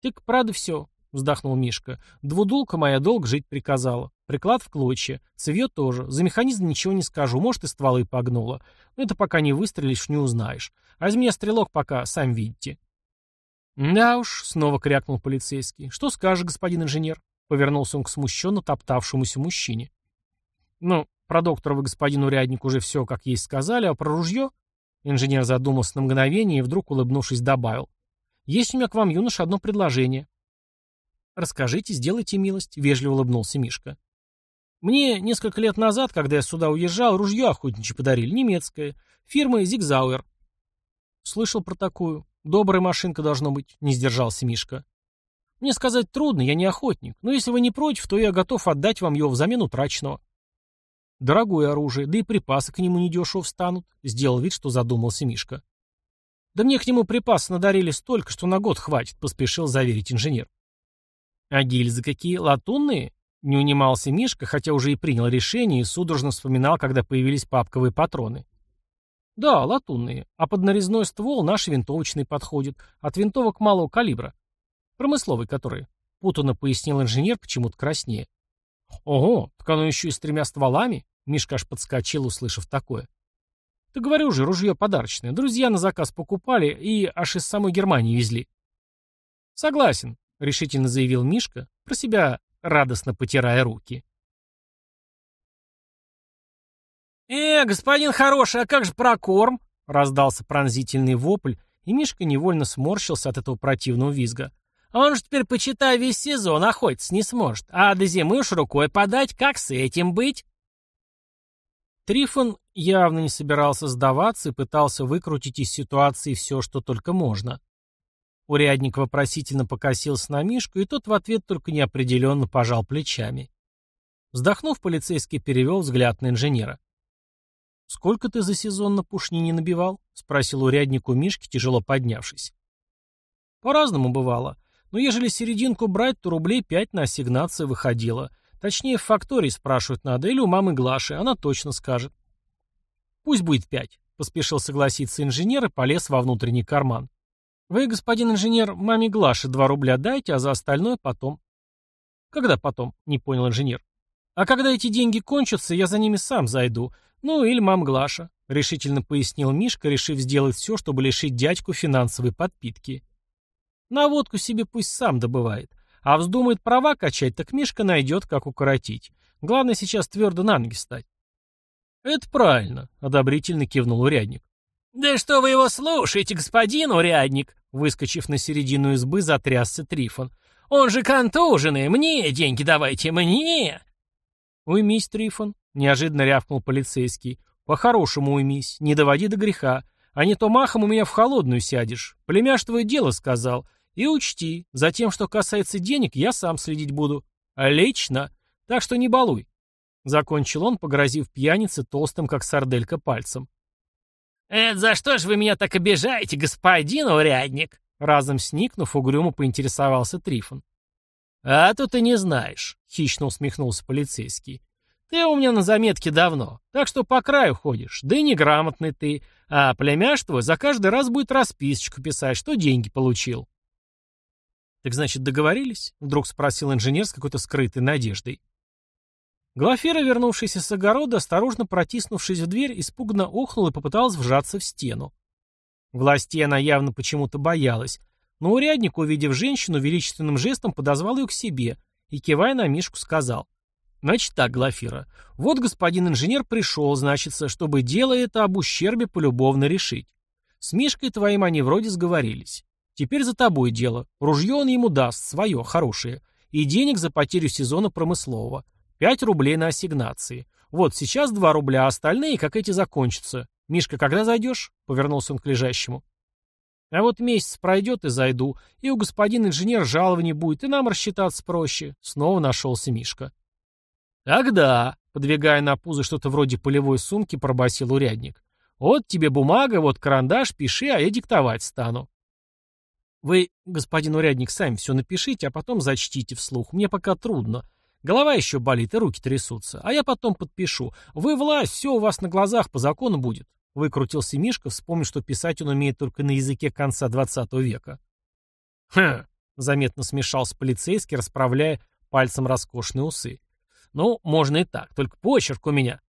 Так, правда, все, вздохнул Мишка. Двудулка моя долг жить приказала. Приклад в клочья. Цевье тоже. За механизм ничего не скажу. Может, и стволы погнуло. Но это пока не выстрелишь, не узнаешь. А из меня стрелок пока, сами видите. «Да уж», — снова крякнул полицейский. «Что скажешь, господин инженер?» Повернулся он к смущенно топтавшемуся мужчине. «Ну, про доктора вы господину урядник уже все как есть сказали, а про ружье?» Инженер задумался на мгновение и вдруг, улыбнувшись, добавил. «Есть у меня к вам, юноша, одно предложение». «Расскажите, сделайте милость», — вежливо улыбнулся Мишка. Мне несколько лет назад, когда я сюда уезжал, ружье охотничье подарили, немецкое, фирмы «Зигзауэр». Слышал про такую. Добрая машинка должно быть, не сдержался Мишка. Мне сказать трудно, я не охотник, но если вы не против, то я готов отдать вам его взамен утраченного. Дорогое оружие, да и припасы к нему недешево встанут, сделал вид, что задумался Мишка. Да мне к нему припасы надарили столько, что на год хватит, поспешил заверить инженер. А гильзы какие, латунные? Не унимался Мишка, хотя уже и принял решение и судорожно вспоминал, когда появились папковые патроны. Да, латунные, а под нарезной ствол наши винтовочные подходят, от винтовок малого калибра. Промысловый который, путанно пояснил инженер, почему-то краснее. Ого, так оно еще и с тремя стволами? Мишка аж подскочил, услышав такое. Ты говорю же, ружье подарочное. Друзья на заказ покупали и аж из самой Германии везли. Согласен, решительно заявил Мишка, про себя радостно потирая руки. «Э, господин хороший, а как же прокорм?» — раздался пронзительный вопль, и Мишка невольно сморщился от этого противного визга. Он же теперь, почитай, весь сезон охотиться не сможет, а до зимы уж рукой подать, как с этим быть?» Трифон явно не собирался сдаваться и пытался выкрутить из ситуации все, что только можно. Урядник вопросительно покосился на Мишку, и тот в ответ только неопределенно пожал плечами. Вздохнув, полицейский перевел взгляд на инженера. «Сколько ты за сезон на пушнине набивал?» — спросил урядник у Мишки, тяжело поднявшись. «По-разному бывало. Но ежели серединку брать, то рублей пять на ассигнации выходило. Точнее, в фактории спрашивать надо, или у мамы Глаши, она точно скажет». «Пусть будет пять», — поспешил согласиться инженер и полез во внутренний карман. «Вы, господин инженер, маме Глаше два рубля дайте, а за остальное потом». «Когда потом?» — не понял инженер. «А когда эти деньги кончатся, я за ними сам зайду. Ну, или мам Глаша», — решительно пояснил Мишка, решив сделать все, чтобы лишить дядьку финансовой подпитки. «На водку себе пусть сам добывает. А вздумает права качать, так Мишка найдет, как укоротить. Главное сейчас твердо на ноги стать». «Это правильно», — одобрительно кивнул урядник. «Да что вы его слушаете, господин урядник?» Выскочив на середину избы, затрясся Трифон. «Он же контуженный! Мне деньги давайте, мне!» «Уймись, Трифон», — неожиданно рявкнул полицейский. «По-хорошему уймись, не доводи до греха. А не то махом у меня в холодную сядешь. Племяш твое дело сказал. И учти, за тем, что касается денег, я сам следить буду. Лично. Так что не балуй». Закончил он, погрозив пьянице толстым, как сарделька, пальцем. «Это за что ж вы меня так обижаете, господин урядник?» Разом сникнув, угрюмо поинтересовался Трифон. «А то ты не знаешь», — хищно усмехнулся полицейский. «Ты у меня на заметке давно, так что по краю ходишь, да и неграмотный ты, а племяш твой за каждый раз будет расписочку писать, что деньги получил». «Так значит, договорились?» — вдруг спросил инженер с какой-то скрытой надеждой. Глафира, вернувшаяся с огорода, осторожно протиснувшись в дверь, испуганно охнула и попыталась вжаться в стену. Власти она явно почему-то боялась, но урядник, увидев женщину, величественным жестом подозвал ее к себе и, кивая на Мишку, сказал. «Значит так, Глафира, вот господин инженер пришел, значится, чтобы дело это об ущербе полюбовно решить. С Мишкой твоим они вроде сговорились. Теперь за тобой дело. Ружье он ему даст, свое, хорошее. И денег за потерю сезона промыслового. Пять рублей на ассигнации. Вот сейчас два рубля, а остальные, как эти, закончатся. Мишка, когда зайдешь?» — повернулся он к лежащему. А вот месяц пройдет и зайду, и у господина инженер жалование будет, и нам рассчитаться проще. Снова нашелся Мишка. Тогда, подвигая на пузо что-то вроде полевой сумки, пробасил урядник. Вот тебе бумага, вот карандаш, пиши, а я диктовать стану. Вы, господин урядник, сами все напишите, а потом зачтите вслух. Мне пока трудно. Голова еще болит и руки трясутся. А я потом подпишу. Вы власть, все у вас на глазах по закону будет. Выкрутился Мишка, вспомнив, что писать он умеет только на языке конца двадцатого века. «Хм!» — заметно смешался полицейский, расправляя пальцем роскошные усы. «Ну, можно и так, только почерк у меня».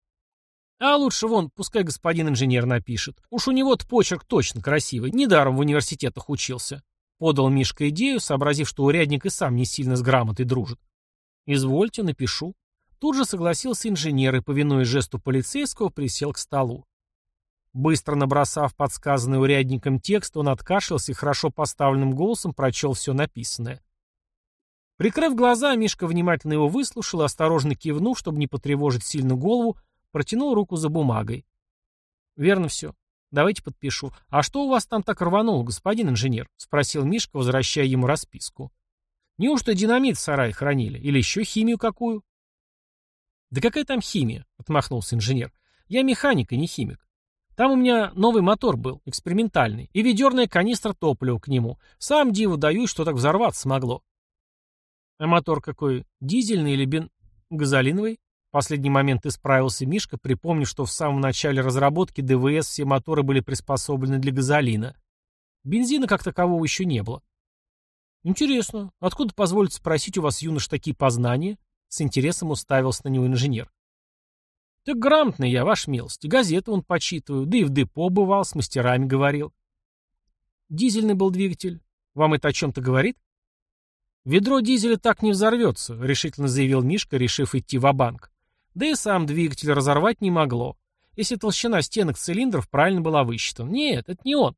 «А лучше вон, пускай господин инженер напишет. Уж у него-то почерк точно красивый, недаром в университетах учился». Подал Мишка идею, сообразив, что урядник и сам не сильно с грамотой дружит. «Извольте, напишу». Тут же согласился инженер и, повинуясь жесту полицейского, присел к столу. Быстро набросав подсказанный урядником текст, он откашлялся и хорошо поставленным голосом прочел все написанное. Прикрыв глаза, Мишка внимательно его выслушал и, осторожно кивнув, чтобы не потревожить сильно голову, протянул руку за бумагой. «Верно все. Давайте подпишу. А что у вас там так рвануло, господин инженер?» — спросил Мишка, возвращая ему расписку. «Неужто динамит в сарае хранили? Или еще химию какую?» «Да какая там химия?» — отмахнулся инженер. «Я механик и не химик. Там у меня новый мотор был, экспериментальный, и ведерная канистра топлива к нему. Сам диву даю, что так взорваться могло. А мотор какой? Дизельный или бен... газолиновый? В последний момент исправился Мишка, припомнив, что в самом начале разработки ДВС все моторы были приспособлены для газолина. Бензина как такового еще не было. Интересно, откуда, позволите спросить, у вас, юнош, такие познания? С интересом уставился на него инженер. Так грамотный я, ваш милость. Газеты он почитываю, да и в депо бывал, с мастерами говорил. Дизельный был двигатель. Вам это о чем-то говорит? Ведро дизеля так не взорвется, решительно заявил Мишка, решив идти в банк Да и сам двигатель разорвать не могло, если толщина стенок цилиндров правильно была высчитана. Нет, это не он.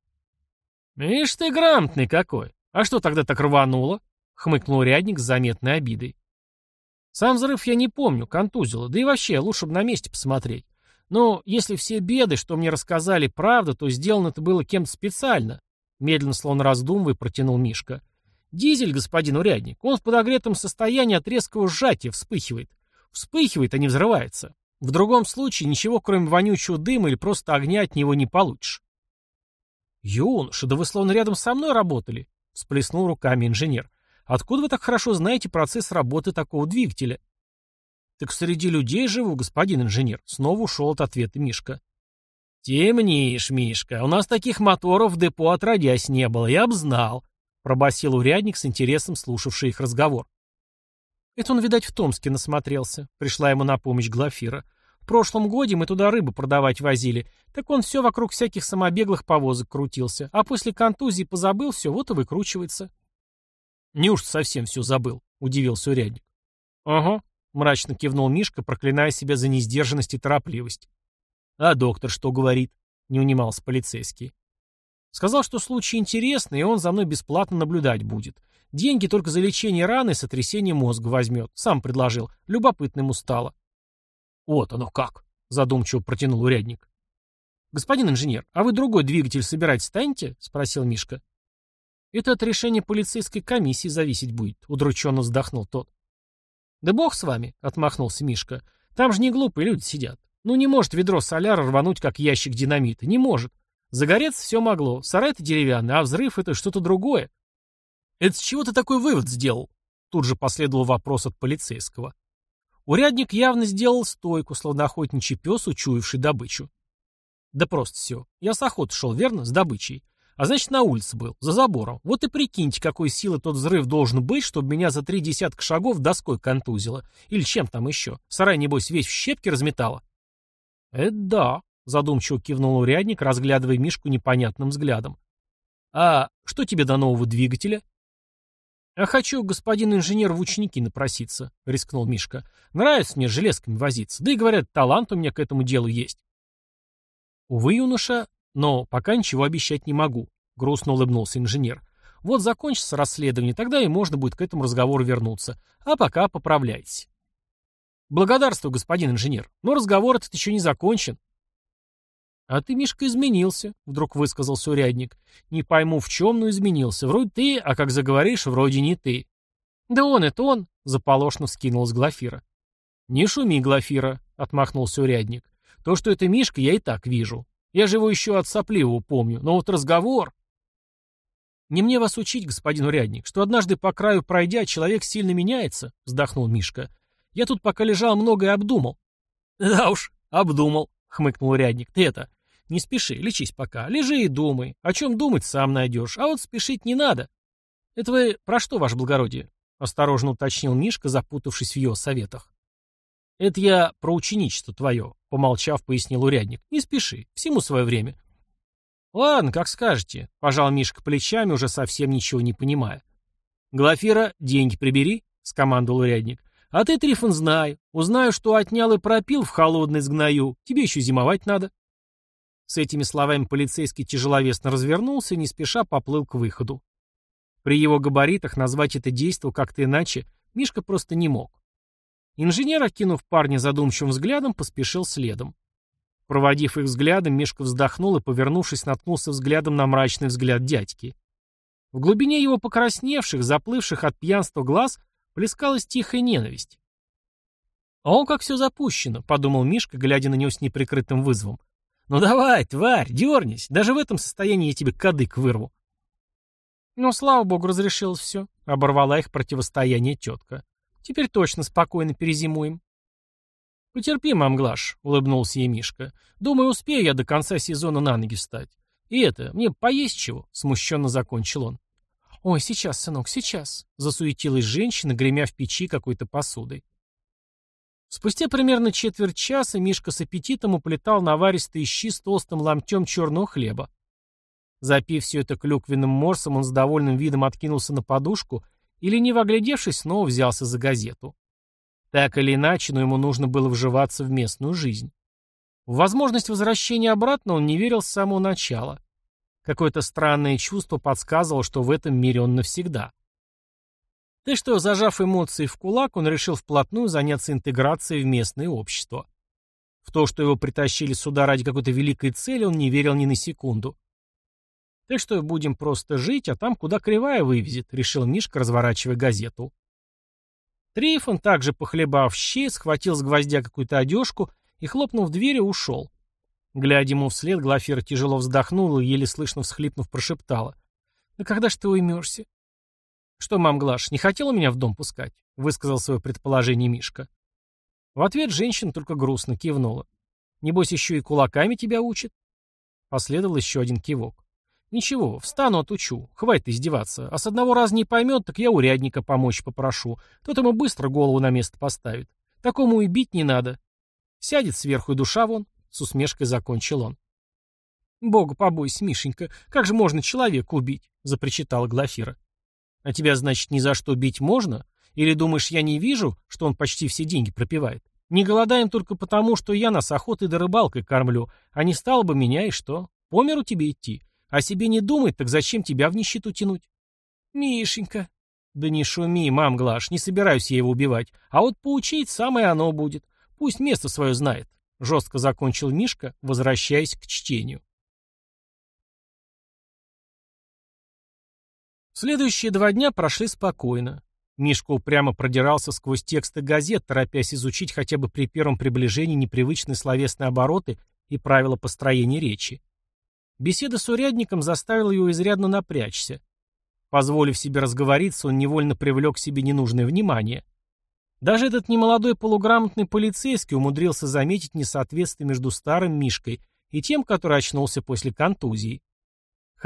Ишь ты грамотный какой. А что тогда так рвануло? хмыкнул урядник с заметной обидой. Сам взрыв я не помню, контузило, да и вообще, лучше бы на месте посмотреть. Но если все беды, что мне рассказали, правда, то сделано это было кем-то специально, медленно, словно раздумывая, протянул Мишка. Дизель, господин урядник, он в подогретом состоянии от резкого сжатия вспыхивает. Вспыхивает, а не взрывается. В другом случае ничего, кроме вонючего дыма или просто огня от него не получишь. «Юноша, да вы словно рядом со мной работали», — всплеснул руками инженер. «Откуда вы так хорошо знаете процесс работы такого двигателя?» «Так среди людей живу, господин инженер», — снова ушел от ответа Мишка. «Темнишь, Мишка, у нас таких моторов в депо отродясь не было, я б знал», — пробасил урядник с интересом слушавший их разговор. Это он, видать, в Томске насмотрелся. Пришла ему на помощь Глафира. В прошлом годе мы туда рыбу продавать возили. Так он все вокруг всяких самобеглых повозок крутился. А после контузии позабыл все, вот и выкручивается. Неужто совсем все забыл? Удивился урядник. Ага, мрачно кивнул Мишка, проклиная себя за несдержанность и торопливость. А доктор что говорит? Не унимался полицейский. Сказал, что случай интересный, и он за мной бесплатно наблюдать будет. Деньги только за лечение раны и сотрясение мозга возьмет. Сам предложил. Любопытно ему стало. Вот оно как, задумчиво протянул урядник. Господин инженер, а вы другой двигатель собирать станете? Спросил Мишка. Это от решения полицейской комиссии зависеть будет, удрученно вздохнул тот. Да бог с вами, отмахнулся Мишка. Там же не глупые люди сидят. Ну не может ведро соляра рвануть, как ящик динамита. Не может. Загореться все могло. Сарай-то деревянный, а взрыв — это что-то другое. «Это с чего ты такой вывод сделал?» Тут же последовал вопрос от полицейского. Урядник явно сделал стойку, словно охотничий пес, учуявший добычу. Да просто все. Я с охоты шел, верно? С добычей. А значит, на улице был, за забором. Вот и прикиньте, какой силы тот взрыв должен быть, чтобы меня за три десятка шагов доской контузило. Или чем там еще. Сарай, небось, весь в щепки разметало. Это да, задумчиво кивнул урядник, разглядывая Мишку непонятным взглядом. А что тебе до нового двигателя? «А хочу, господин инженер, в ученики напроситься», — рискнул Мишка. «Нравится мне железками возиться. Да и, говорят, талант у меня к этому делу есть». «Увы, юноша, но пока ничего обещать не могу», — грустно улыбнулся инженер. «Вот закончится расследование, тогда и можно будет к этому разговору вернуться. А пока поправляйтесь». «Благодарствую, господин инженер, но разговор этот еще не закончен», «А ты, Мишка, изменился», — вдруг высказался урядник. «Не пойму, в чем, но изменился. Вроде ты, а как заговоришь, вроде не ты». «Да он, это он», — заполошно вскинулась Глафира. «Не шуми, Глафира», — отмахнулся урядник. «То, что это Мишка, я и так вижу. Я же его еще от сопливого помню. Но вот разговор...» «Не мне вас учить, господин урядник, что однажды по краю пройдя, человек сильно меняется», — вздохнул Мишка. «Я тут пока лежал, многое обдумал». «Да уж, обдумал», — хмыкнул урядник. «Ты это, не спеши, лечись пока. Лежи и думай. О чем думать, сам найдешь. А вот спешить не надо. Это вы про что, ваше благородие? Осторожно уточнил Мишка, запутавшись в ее советах. Это я про ученичество твое, помолчав, пояснил урядник. Не спеши, всему свое время. Ладно, как скажете, пожал Мишка плечами, уже совсем ничего не понимая. Глафира, деньги прибери, скомандовал урядник. А ты, Трифон, знай. Узнаю, что отнял и пропил в холодный сгною. Тебе еще зимовать надо. С этими словами полицейский тяжеловесно развернулся и не спеша поплыл к выходу. При его габаритах назвать это действо как-то иначе Мишка просто не мог. Инженер, окинув парня задумчивым взглядом, поспешил следом. Проводив их взглядом, Мишка вздохнул и, повернувшись, наткнулся взглядом на мрачный взгляд дядьки. В глубине его покрасневших, заплывших от пьянства глаз плескалась тихая ненависть. «А он как все запущено», — подумал Мишка, глядя на него с неприкрытым вызовом. «Ну давай, тварь, дернись, даже в этом состоянии я тебе кадык вырву». «Ну, слава богу, разрешилось все», — оборвала их противостояние тетка. «Теперь точно спокойно перезимуем». «Потерпи, мамглаш», — улыбнулся ей Мишка. «Думаю, успею я до конца сезона на ноги встать. И это, мне поесть чего?» — смущенно закончил он. «Ой, сейчас, сынок, сейчас», — засуетилась женщина, гремя в печи какой-то посудой. Спустя примерно четверть часа Мишка с аппетитом уплетал наваристые щи с толстым ломтем черного хлеба. Запив все это клюквенным морсом, он с довольным видом откинулся на подушку и, лениво оглядевшись, снова взялся за газету. Так или иначе, но ему нужно было вживаться в местную жизнь. В возможность возвращения обратно он не верил с самого начала. Какое-то странное чувство подсказывало, что в этом мире он навсегда. Так что, зажав эмоции в кулак, он решил вплотную заняться интеграцией в местное общество. В то, что его притащили сюда ради какой-то великой цели, он не верил ни на секунду. «Так что будем просто жить, а там куда кривая вывезет», — решил Мишка, разворачивая газету. Трифон, также похлебав щи, схватил с гвоздя какую-то одежку и, хлопнув дверью, ушел. Глядя ему вслед, Глафира тяжело вздохнула и, еле слышно всхлипнув, прошептала. «Да когда ж ты уймешься?» «Что, мам Глаш, не хотела меня в дом пускать?» — высказал свое предположение Мишка. В ответ женщина только грустно кивнула. «Небось, еще и кулаками тебя учит?» Последовал еще один кивок. «Ничего, встану, отучу. Хватит издеваться. А с одного раза не поймет, так я урядника помочь попрошу. Тот ему быстро голову на место поставит. Такому и бить не надо. Сядет сверху и душа вон», — с усмешкой закончил он. «Бога побойся, Мишенька, как же можно человека убить?» — запричитала Глафира. А тебя, значит, ни за что бить можно? Или думаешь, я не вижу, что он почти все деньги пропивает? Не голодаем только потому, что я нас охотой да рыбалкой кормлю, а не стало бы меня и что? По миру тебе идти. А себе не думай, так зачем тебя в нищету тянуть? Мишенька. Да не шуми, мам Глаш, не собираюсь я его убивать. А вот поучить самое оно будет. Пусть место свое знает. Жестко закончил Мишка, возвращаясь к чтению. Следующие два дня прошли спокойно. Мишка упрямо продирался сквозь тексты газет, торопясь изучить хотя бы при первом приближении непривычные словесные обороты и правила построения речи. Беседа с урядником заставила его изрядно напрячься. Позволив себе разговориться, он невольно привлек к себе ненужное внимание. Даже этот немолодой полуграмотный полицейский умудрился заметить несоответствие между старым Мишкой и тем, который очнулся после контузии.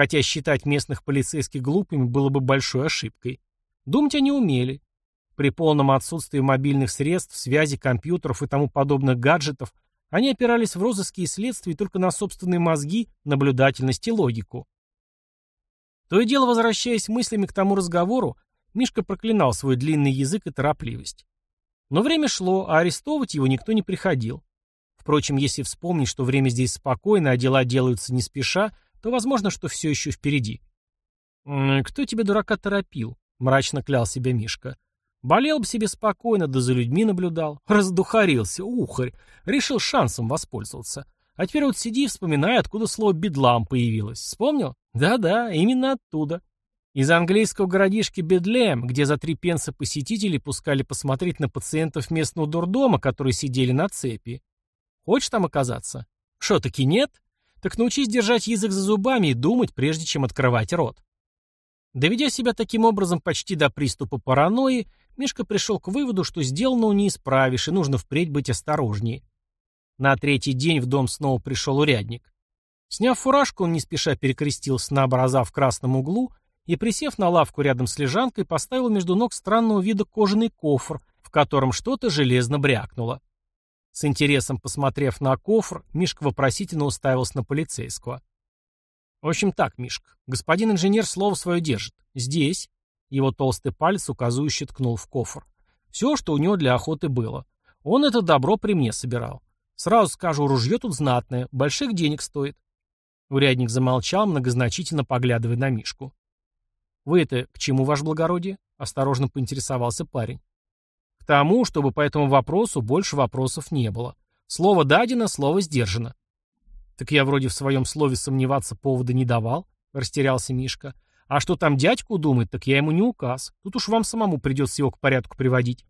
Хотя считать местных полицейских глупыми было бы большой ошибкой. Думать они умели. При полном отсутствии мобильных средств, связи, компьютеров и тому подобных гаджетов, они опирались в розыске и следствии только на собственные мозги, наблюдательность и логику. То и дело, возвращаясь мыслями к тому разговору, Мишка проклинал свой длинный язык и торопливость. Но время шло, а арестовывать его никто не приходил. Впрочем, если вспомнить, что время здесь спокойно, а дела делаются не спеша, то возможно, что все еще впереди. «Кто тебе, дурака, торопил?» — мрачно клял себя Мишка. «Болел бы себе спокойно, да за людьми наблюдал. Раздухарился, ухарь. Решил шансом воспользоваться. А теперь вот сиди и вспоминай, откуда слово «бедлам» появилось. Вспомнил? Да-да, именно оттуда. Из английского городишки Бедлем, где за три пенса посетителей пускали посмотреть на пациентов местного дурдома, которые сидели на цепи. Хочешь там оказаться? Что, таки нет? Так научись держать язык за зубами и думать, прежде чем открывать рот. Доведя себя таким образом почти до приступа паранойи, Мишка пришел к выводу, что сделанного не исправишь, и нужно впредь быть осторожнее. На третий день в дом снова пришел урядник. Сняв фуражку, он не спеша перекрестился на образа в красном углу и, присев на лавку рядом с лежанкой, поставил между ног странного вида кожаный кофр, в котором что-то железно брякнуло. С интересом посмотрев на кофр, Мишка вопросительно уставился на полицейского. «В общем так, Мишка, господин инженер слово свое держит. Здесь...» Его толстый палец указывающе ткнул в кофр. «Все, что у него для охоты было. Он это добро при мне собирал. Сразу скажу, ружье тут знатное, больших денег стоит». Урядник замолчал, многозначительно поглядывая на Мишку. «Вы это к чему, ваше благородие?» — осторожно поинтересовался парень. К тому, чтобы по этому вопросу больше вопросов не было. Слово дадено, слово сдержано. Так я вроде в своем слове сомневаться повода не давал, растерялся Мишка. А что там дядьку думает, так я ему не указ. Тут уж вам самому придется его к порядку приводить.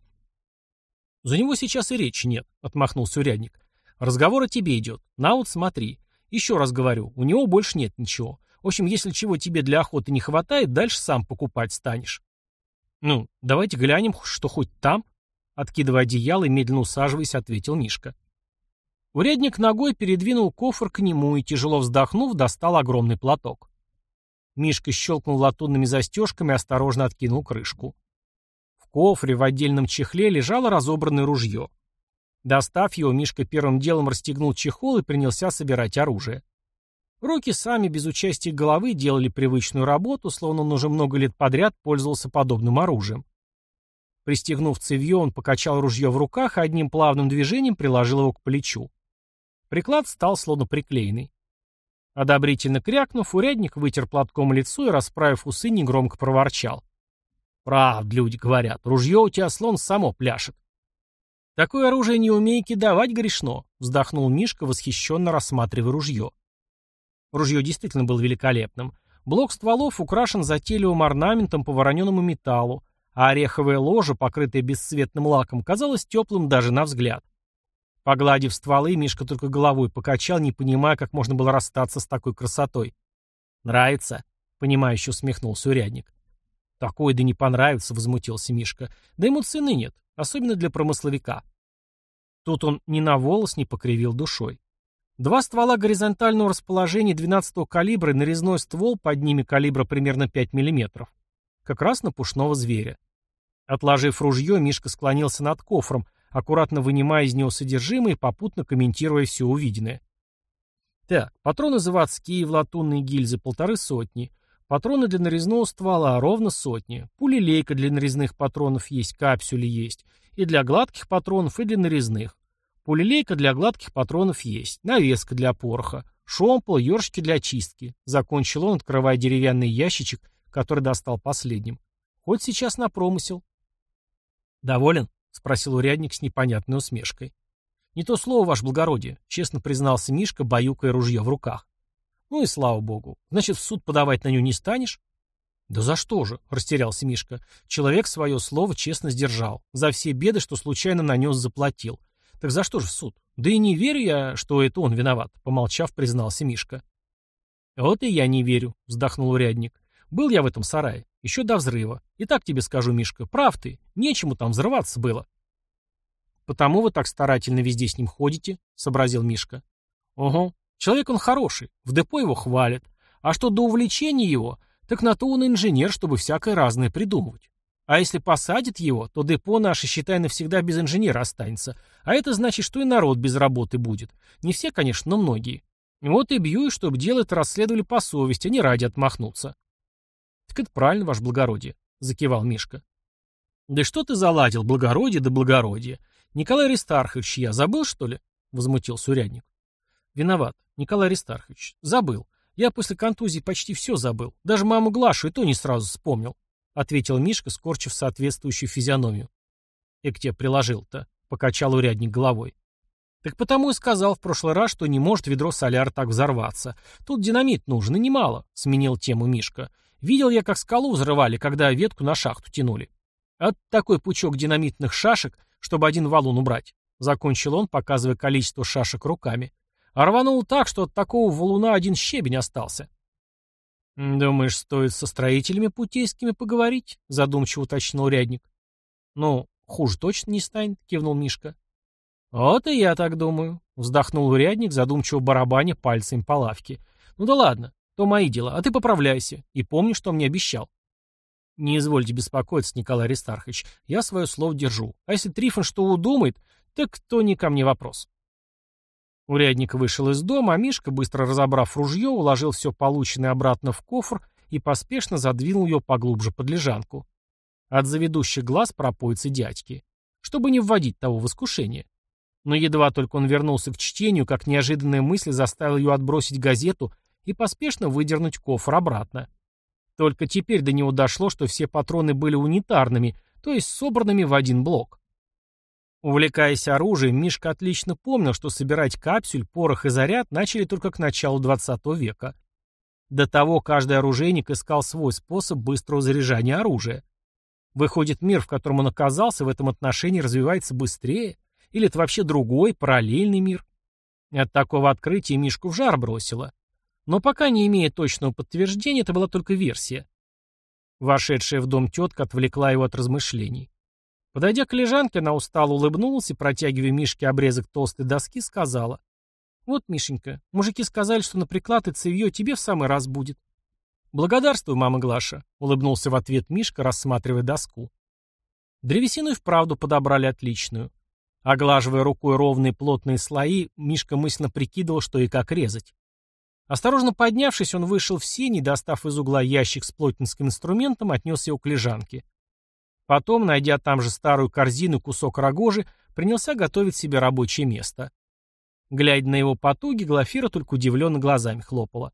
За него сейчас и речи нет, отмахнулся урядник. Разговор о тебе идет. На вот смотри. Еще раз говорю, у него больше нет ничего. В общем, если чего тебе для охоты не хватает, дальше сам покупать станешь. Ну, давайте глянем, что хоть там, Откидывая одеяло и медленно усаживаясь, ответил Мишка. Урядник ногой передвинул кофр к нему и, тяжело вздохнув, достал огромный платок. Мишка щелкнул латунными застежками и осторожно откинул крышку. В кофре в отдельном чехле лежало разобранное ружье. Достав его, Мишка первым делом расстегнул чехол и принялся собирать оружие. Руки сами, без участия головы, делали привычную работу, словно он уже много лет подряд пользовался подобным оружием. Пристегнув цевье, он покачал ружье в руках, и одним плавным движением приложил его к плечу. Приклад стал словно приклеенный. Одобрительно крякнув, урядник вытер платком лицо и, расправив усы, негромко проворчал. Правда, люди говорят, ружье у тебя слон само пляшет. Такое оружие не умейки давать грешно, вздохнул Мишка, восхищенно рассматривая ружье. Ружье действительно было великолепным. Блок стволов украшен затейливым орнаментом по вороненому металлу, а ореховое ложе, покрытое бесцветным лаком, казалось теплым даже на взгляд. Погладив стволы, Мишка только головой покачал, не понимая, как можно было расстаться с такой красотой. «Нравится?» — понимающе усмехнулся урядник. «Такое да не понравится», — возмутился Мишка. «Да ему цены нет, особенно для промысловика». Тут он ни на волос не покривил душой. Два ствола горизонтального расположения 12-го калибра и нарезной ствол под ними калибра примерно 5 мм. Как раз на пушного зверя. Отложив ружье, Мишка склонился над кофром, аккуратно вынимая из него содержимое и попутно комментируя все увиденное. Так, патроны заводские в латунные гильзы полторы сотни, патроны для нарезного ствола ровно сотни, пулелейка для нарезных патронов есть, капсюли есть, и для гладких патронов, и для нарезных. Пулелейка для гладких патронов есть, навеска для пороха, шомпол, ёршики для очистки. Закончил он, открывая деревянный ящичек, который достал последним. Хоть сейчас на промысел. «Доволен?» — спросил урядник с непонятной усмешкой. «Не то слово, ваше благородие», — честно признался Мишка, баюкая ружье в руках. «Ну и слава богу. Значит, в суд подавать на нее не станешь?» «Да за что же?» — растерялся Мишка. «Человек свое слово честно сдержал. За все беды, что случайно нанес, заплатил. Так за что же в суд? Да и не верю я, что это он виноват», — помолчав, признался Мишка. «Вот и я не верю», — вздохнул урядник. «Был я в этом сарае. Еще до взрыва. И так тебе скажу, Мишка, прав ты. Нечему там взрываться было. Потому вы так старательно везде с ним ходите, сообразил Мишка. Ого, человек он хороший, в депо его хвалят. А что до увлечения его, так на то он инженер, чтобы всякое разное придумывать. А если посадят его, то депо наше, считай, навсегда без инженера останется. А это значит, что и народ без работы будет. Не все, конечно, но многие. Вот и бью, чтобы дело это расследовали по совести, а не ради отмахнуться. «Так это правильно, ваше благородие», — закивал Мишка. «Да что ты заладил, благородие да благородие? Николай Аристархович, я забыл, что ли?» — возмутился урядник. «Виноват, Николай Аристархович, забыл. Я после контузии почти все забыл. Даже маму Глашу и то не сразу вспомнил», — ответил Мишка, скорчив соответствующую физиономию. «И к тебе приложил-то», — покачал урядник головой. «Так потому и сказал в прошлый раз, что не может ведро соляр так взорваться. Тут динамит нужен, и немало», — сменил тему Мишка. Видел я, как скалу взрывали, когда ветку на шахту тянули. От такой пучок динамитных шашек, чтобы один валун убрать. Закончил он, показывая количество шашек руками. А рванул так, что от такого валуна один щебень остался. «Думаешь, стоит со строителями путейскими поговорить?» — задумчиво уточнил урядник. «Ну, хуже точно не станет», — кивнул Мишка. «Вот и я так думаю», — вздохнул урядник, задумчиво барабаня пальцем по лавке. «Ну да ладно, то мои дела, а ты поправляйся. И помни, что мне обещал. Не извольте беспокоиться, Николай Аристархович. Я свое слово держу. А если Трифон что удумает, так то не ко мне вопрос. Урядник вышел из дома, а Мишка, быстро разобрав ружье, уложил все полученное обратно в кофр и поспешно задвинул ее поглубже под лежанку. От заведущих глаз пропоится дядьки, чтобы не вводить того в искушение. Но едва только он вернулся к чтению, как неожиданная мысль заставила ее отбросить газету и поспешно выдернуть кофр обратно. Только теперь до него дошло, что все патроны были унитарными, то есть собранными в один блок. Увлекаясь оружием, Мишка отлично помнил, что собирать капсюль, порох и заряд начали только к началу 20 века. До того каждый оружейник искал свой способ быстрого заряжания оружия. Выходит, мир, в котором он оказался, в этом отношении развивается быстрее? Или это вообще другой, параллельный мир? От такого открытия Мишку в жар бросило. Но пока не имея точного подтверждения, это была только версия. Вошедшая в дом тетка отвлекла его от размышлений. Подойдя к лежанке, она устало улыбнулась и, протягивая Мишке обрезок толстой доски, сказала. «Вот, Мишенька, мужики сказали, что на приклад и цевье тебе в самый раз будет». «Благодарствую, мама Глаша», — улыбнулся в ответ Мишка, рассматривая доску. Древесину и вправду подобрали отличную. Оглаживая рукой ровные плотные слои, Мишка мысленно прикидывал, что и как резать. Осторожно поднявшись, он вышел в сень и, достав из угла ящик с плотницким инструментом, отнес его к лежанке. Потом, найдя там же старую корзину и кусок рогожи, принялся готовить себе рабочее место. Глядя на его потуги, Глафира только удивленно глазами хлопала.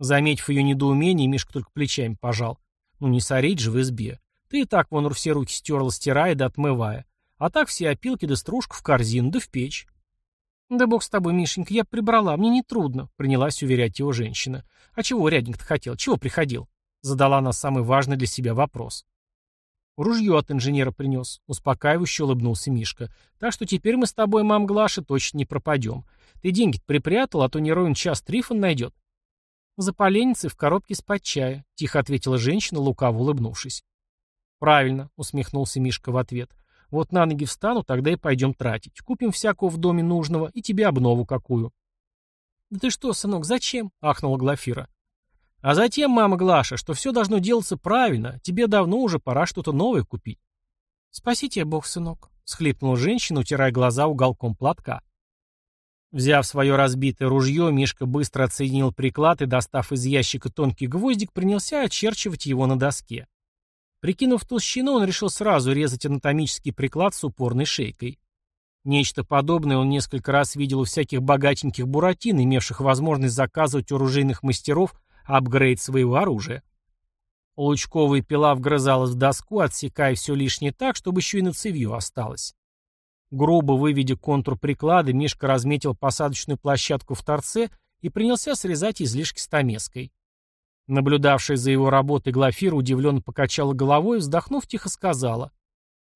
Заметив ее недоумение, Мишка только плечами пожал. Ну не сорить же в избе. Ты и так вон все руки стерла, стирая да отмывая. А так все опилки да стружку в корзину да в печь. «Да бог с тобой, Мишенька, я прибрала, мне не трудно», — принялась уверять его женщина. «А чего рядник-то хотел? Чего приходил?» — задала она самый важный для себя вопрос. «Ружье от инженера принес», — успокаивающе улыбнулся Мишка. «Так что теперь мы с тобой, мам Глаша, точно не пропадем. Ты деньги припрятал, а то не ровен час Трифон найдет». «За поленницей в коробке из-под чая», — тихо ответила женщина, лукаво улыбнувшись. «Правильно», — усмехнулся Мишка в ответ. Вот на ноги встану, тогда и пойдем тратить. Купим всякого в доме нужного и тебе обнову какую. Да ты что, сынок, зачем? Ахнула Глафира. А затем, мама Глаша, что все должно делаться правильно. Тебе давно уже пора что-то новое купить. Спаси тебя Бог, сынок, схлипнула женщина, утирая глаза уголком платка. Взяв свое разбитое ружье, Мишка быстро оценил приклад и, достав из ящика тонкий гвоздик, принялся очерчивать его на доске. Прикинув толщину, он решил сразу резать анатомический приклад с упорной шейкой. Нечто подобное он несколько раз видел у всяких богатеньких буратин, имевших возможность заказывать у оружейных мастеров апгрейд своего оружия. Лучковая пила вгрызалась в доску, отсекая все лишнее так, чтобы еще и на цевью осталось. Грубо выведя контур приклада, Мишка разметил посадочную площадку в торце и принялся срезать излишки стамеской. Наблюдавшая за его работой Глафира удивленно покачала головой вздохнув, тихо сказала.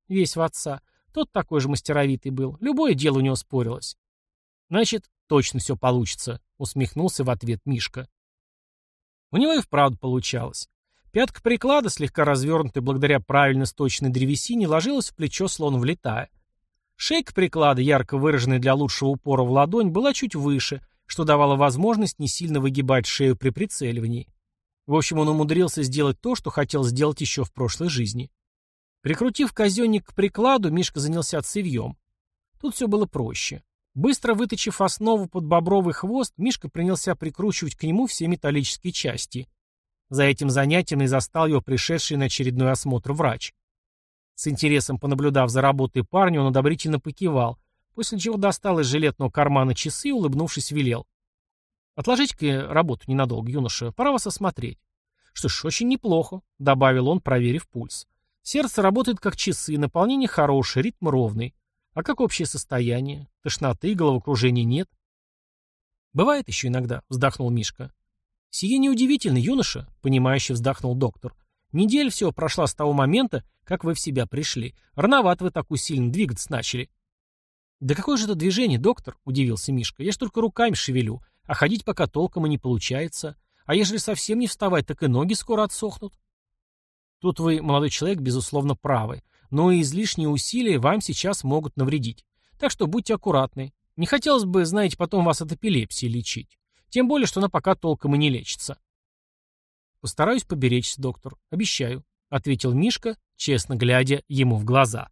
«Весь в отца. Тот такой же мастеровитый был. Любое дело у него спорилось». «Значит, точно все получится», — усмехнулся в ответ Мишка. У него и вправду получалось. Пятка приклада, слегка развернутая благодаря правильно сточенной древесине, ложилась в плечо, словно влетая. Шейка приклада, ярко выраженная для лучшего упора в ладонь, была чуть выше, что давало возможность не сильно выгибать шею при прицеливании. В общем, он умудрился сделать то, что хотел сделать еще в прошлой жизни. Прикрутив казенник к прикладу, Мишка занялся цевьем. Тут все было проще. Быстро выточив основу под бобровый хвост, Мишка принялся прикручивать к нему все металлические части. За этим занятием и застал его пришедший на очередной осмотр врач. С интересом понаблюдав за работой парня, он одобрительно покивал, после чего достал из жилетного кармана часы и, улыбнувшись, велел. Отложите-ка работу ненадолго, юноша, пора вас осмотреть. Что ж, очень неплохо, добавил он, проверив пульс. Сердце работает как часы, наполнение хорошее, ритм ровный. А как общее состояние? Тошноты, головокружения нет? Бывает еще иногда, вздохнул Мишка. Сие неудивительно, юноша, понимающе вздохнул доктор. Неделя всего прошла с того момента, как вы в себя пришли. Рановато вы так усиленно двигаться начали. Да какое же это движение, доктор? Удивился Мишка. Я ж только руками шевелю. А ходить пока толком и не получается. А ежели совсем не вставать, так и ноги скоро отсохнут. Тут вы, молодой человек, безусловно правы. Но и излишние усилия вам сейчас могут навредить. Так что будьте аккуратны. Не хотелось бы, знаете, потом вас от эпилепсии лечить. Тем более, что она пока толком и не лечится. Постараюсь поберечься, доктор. Обещаю, — ответил Мишка, честно глядя ему в глаза.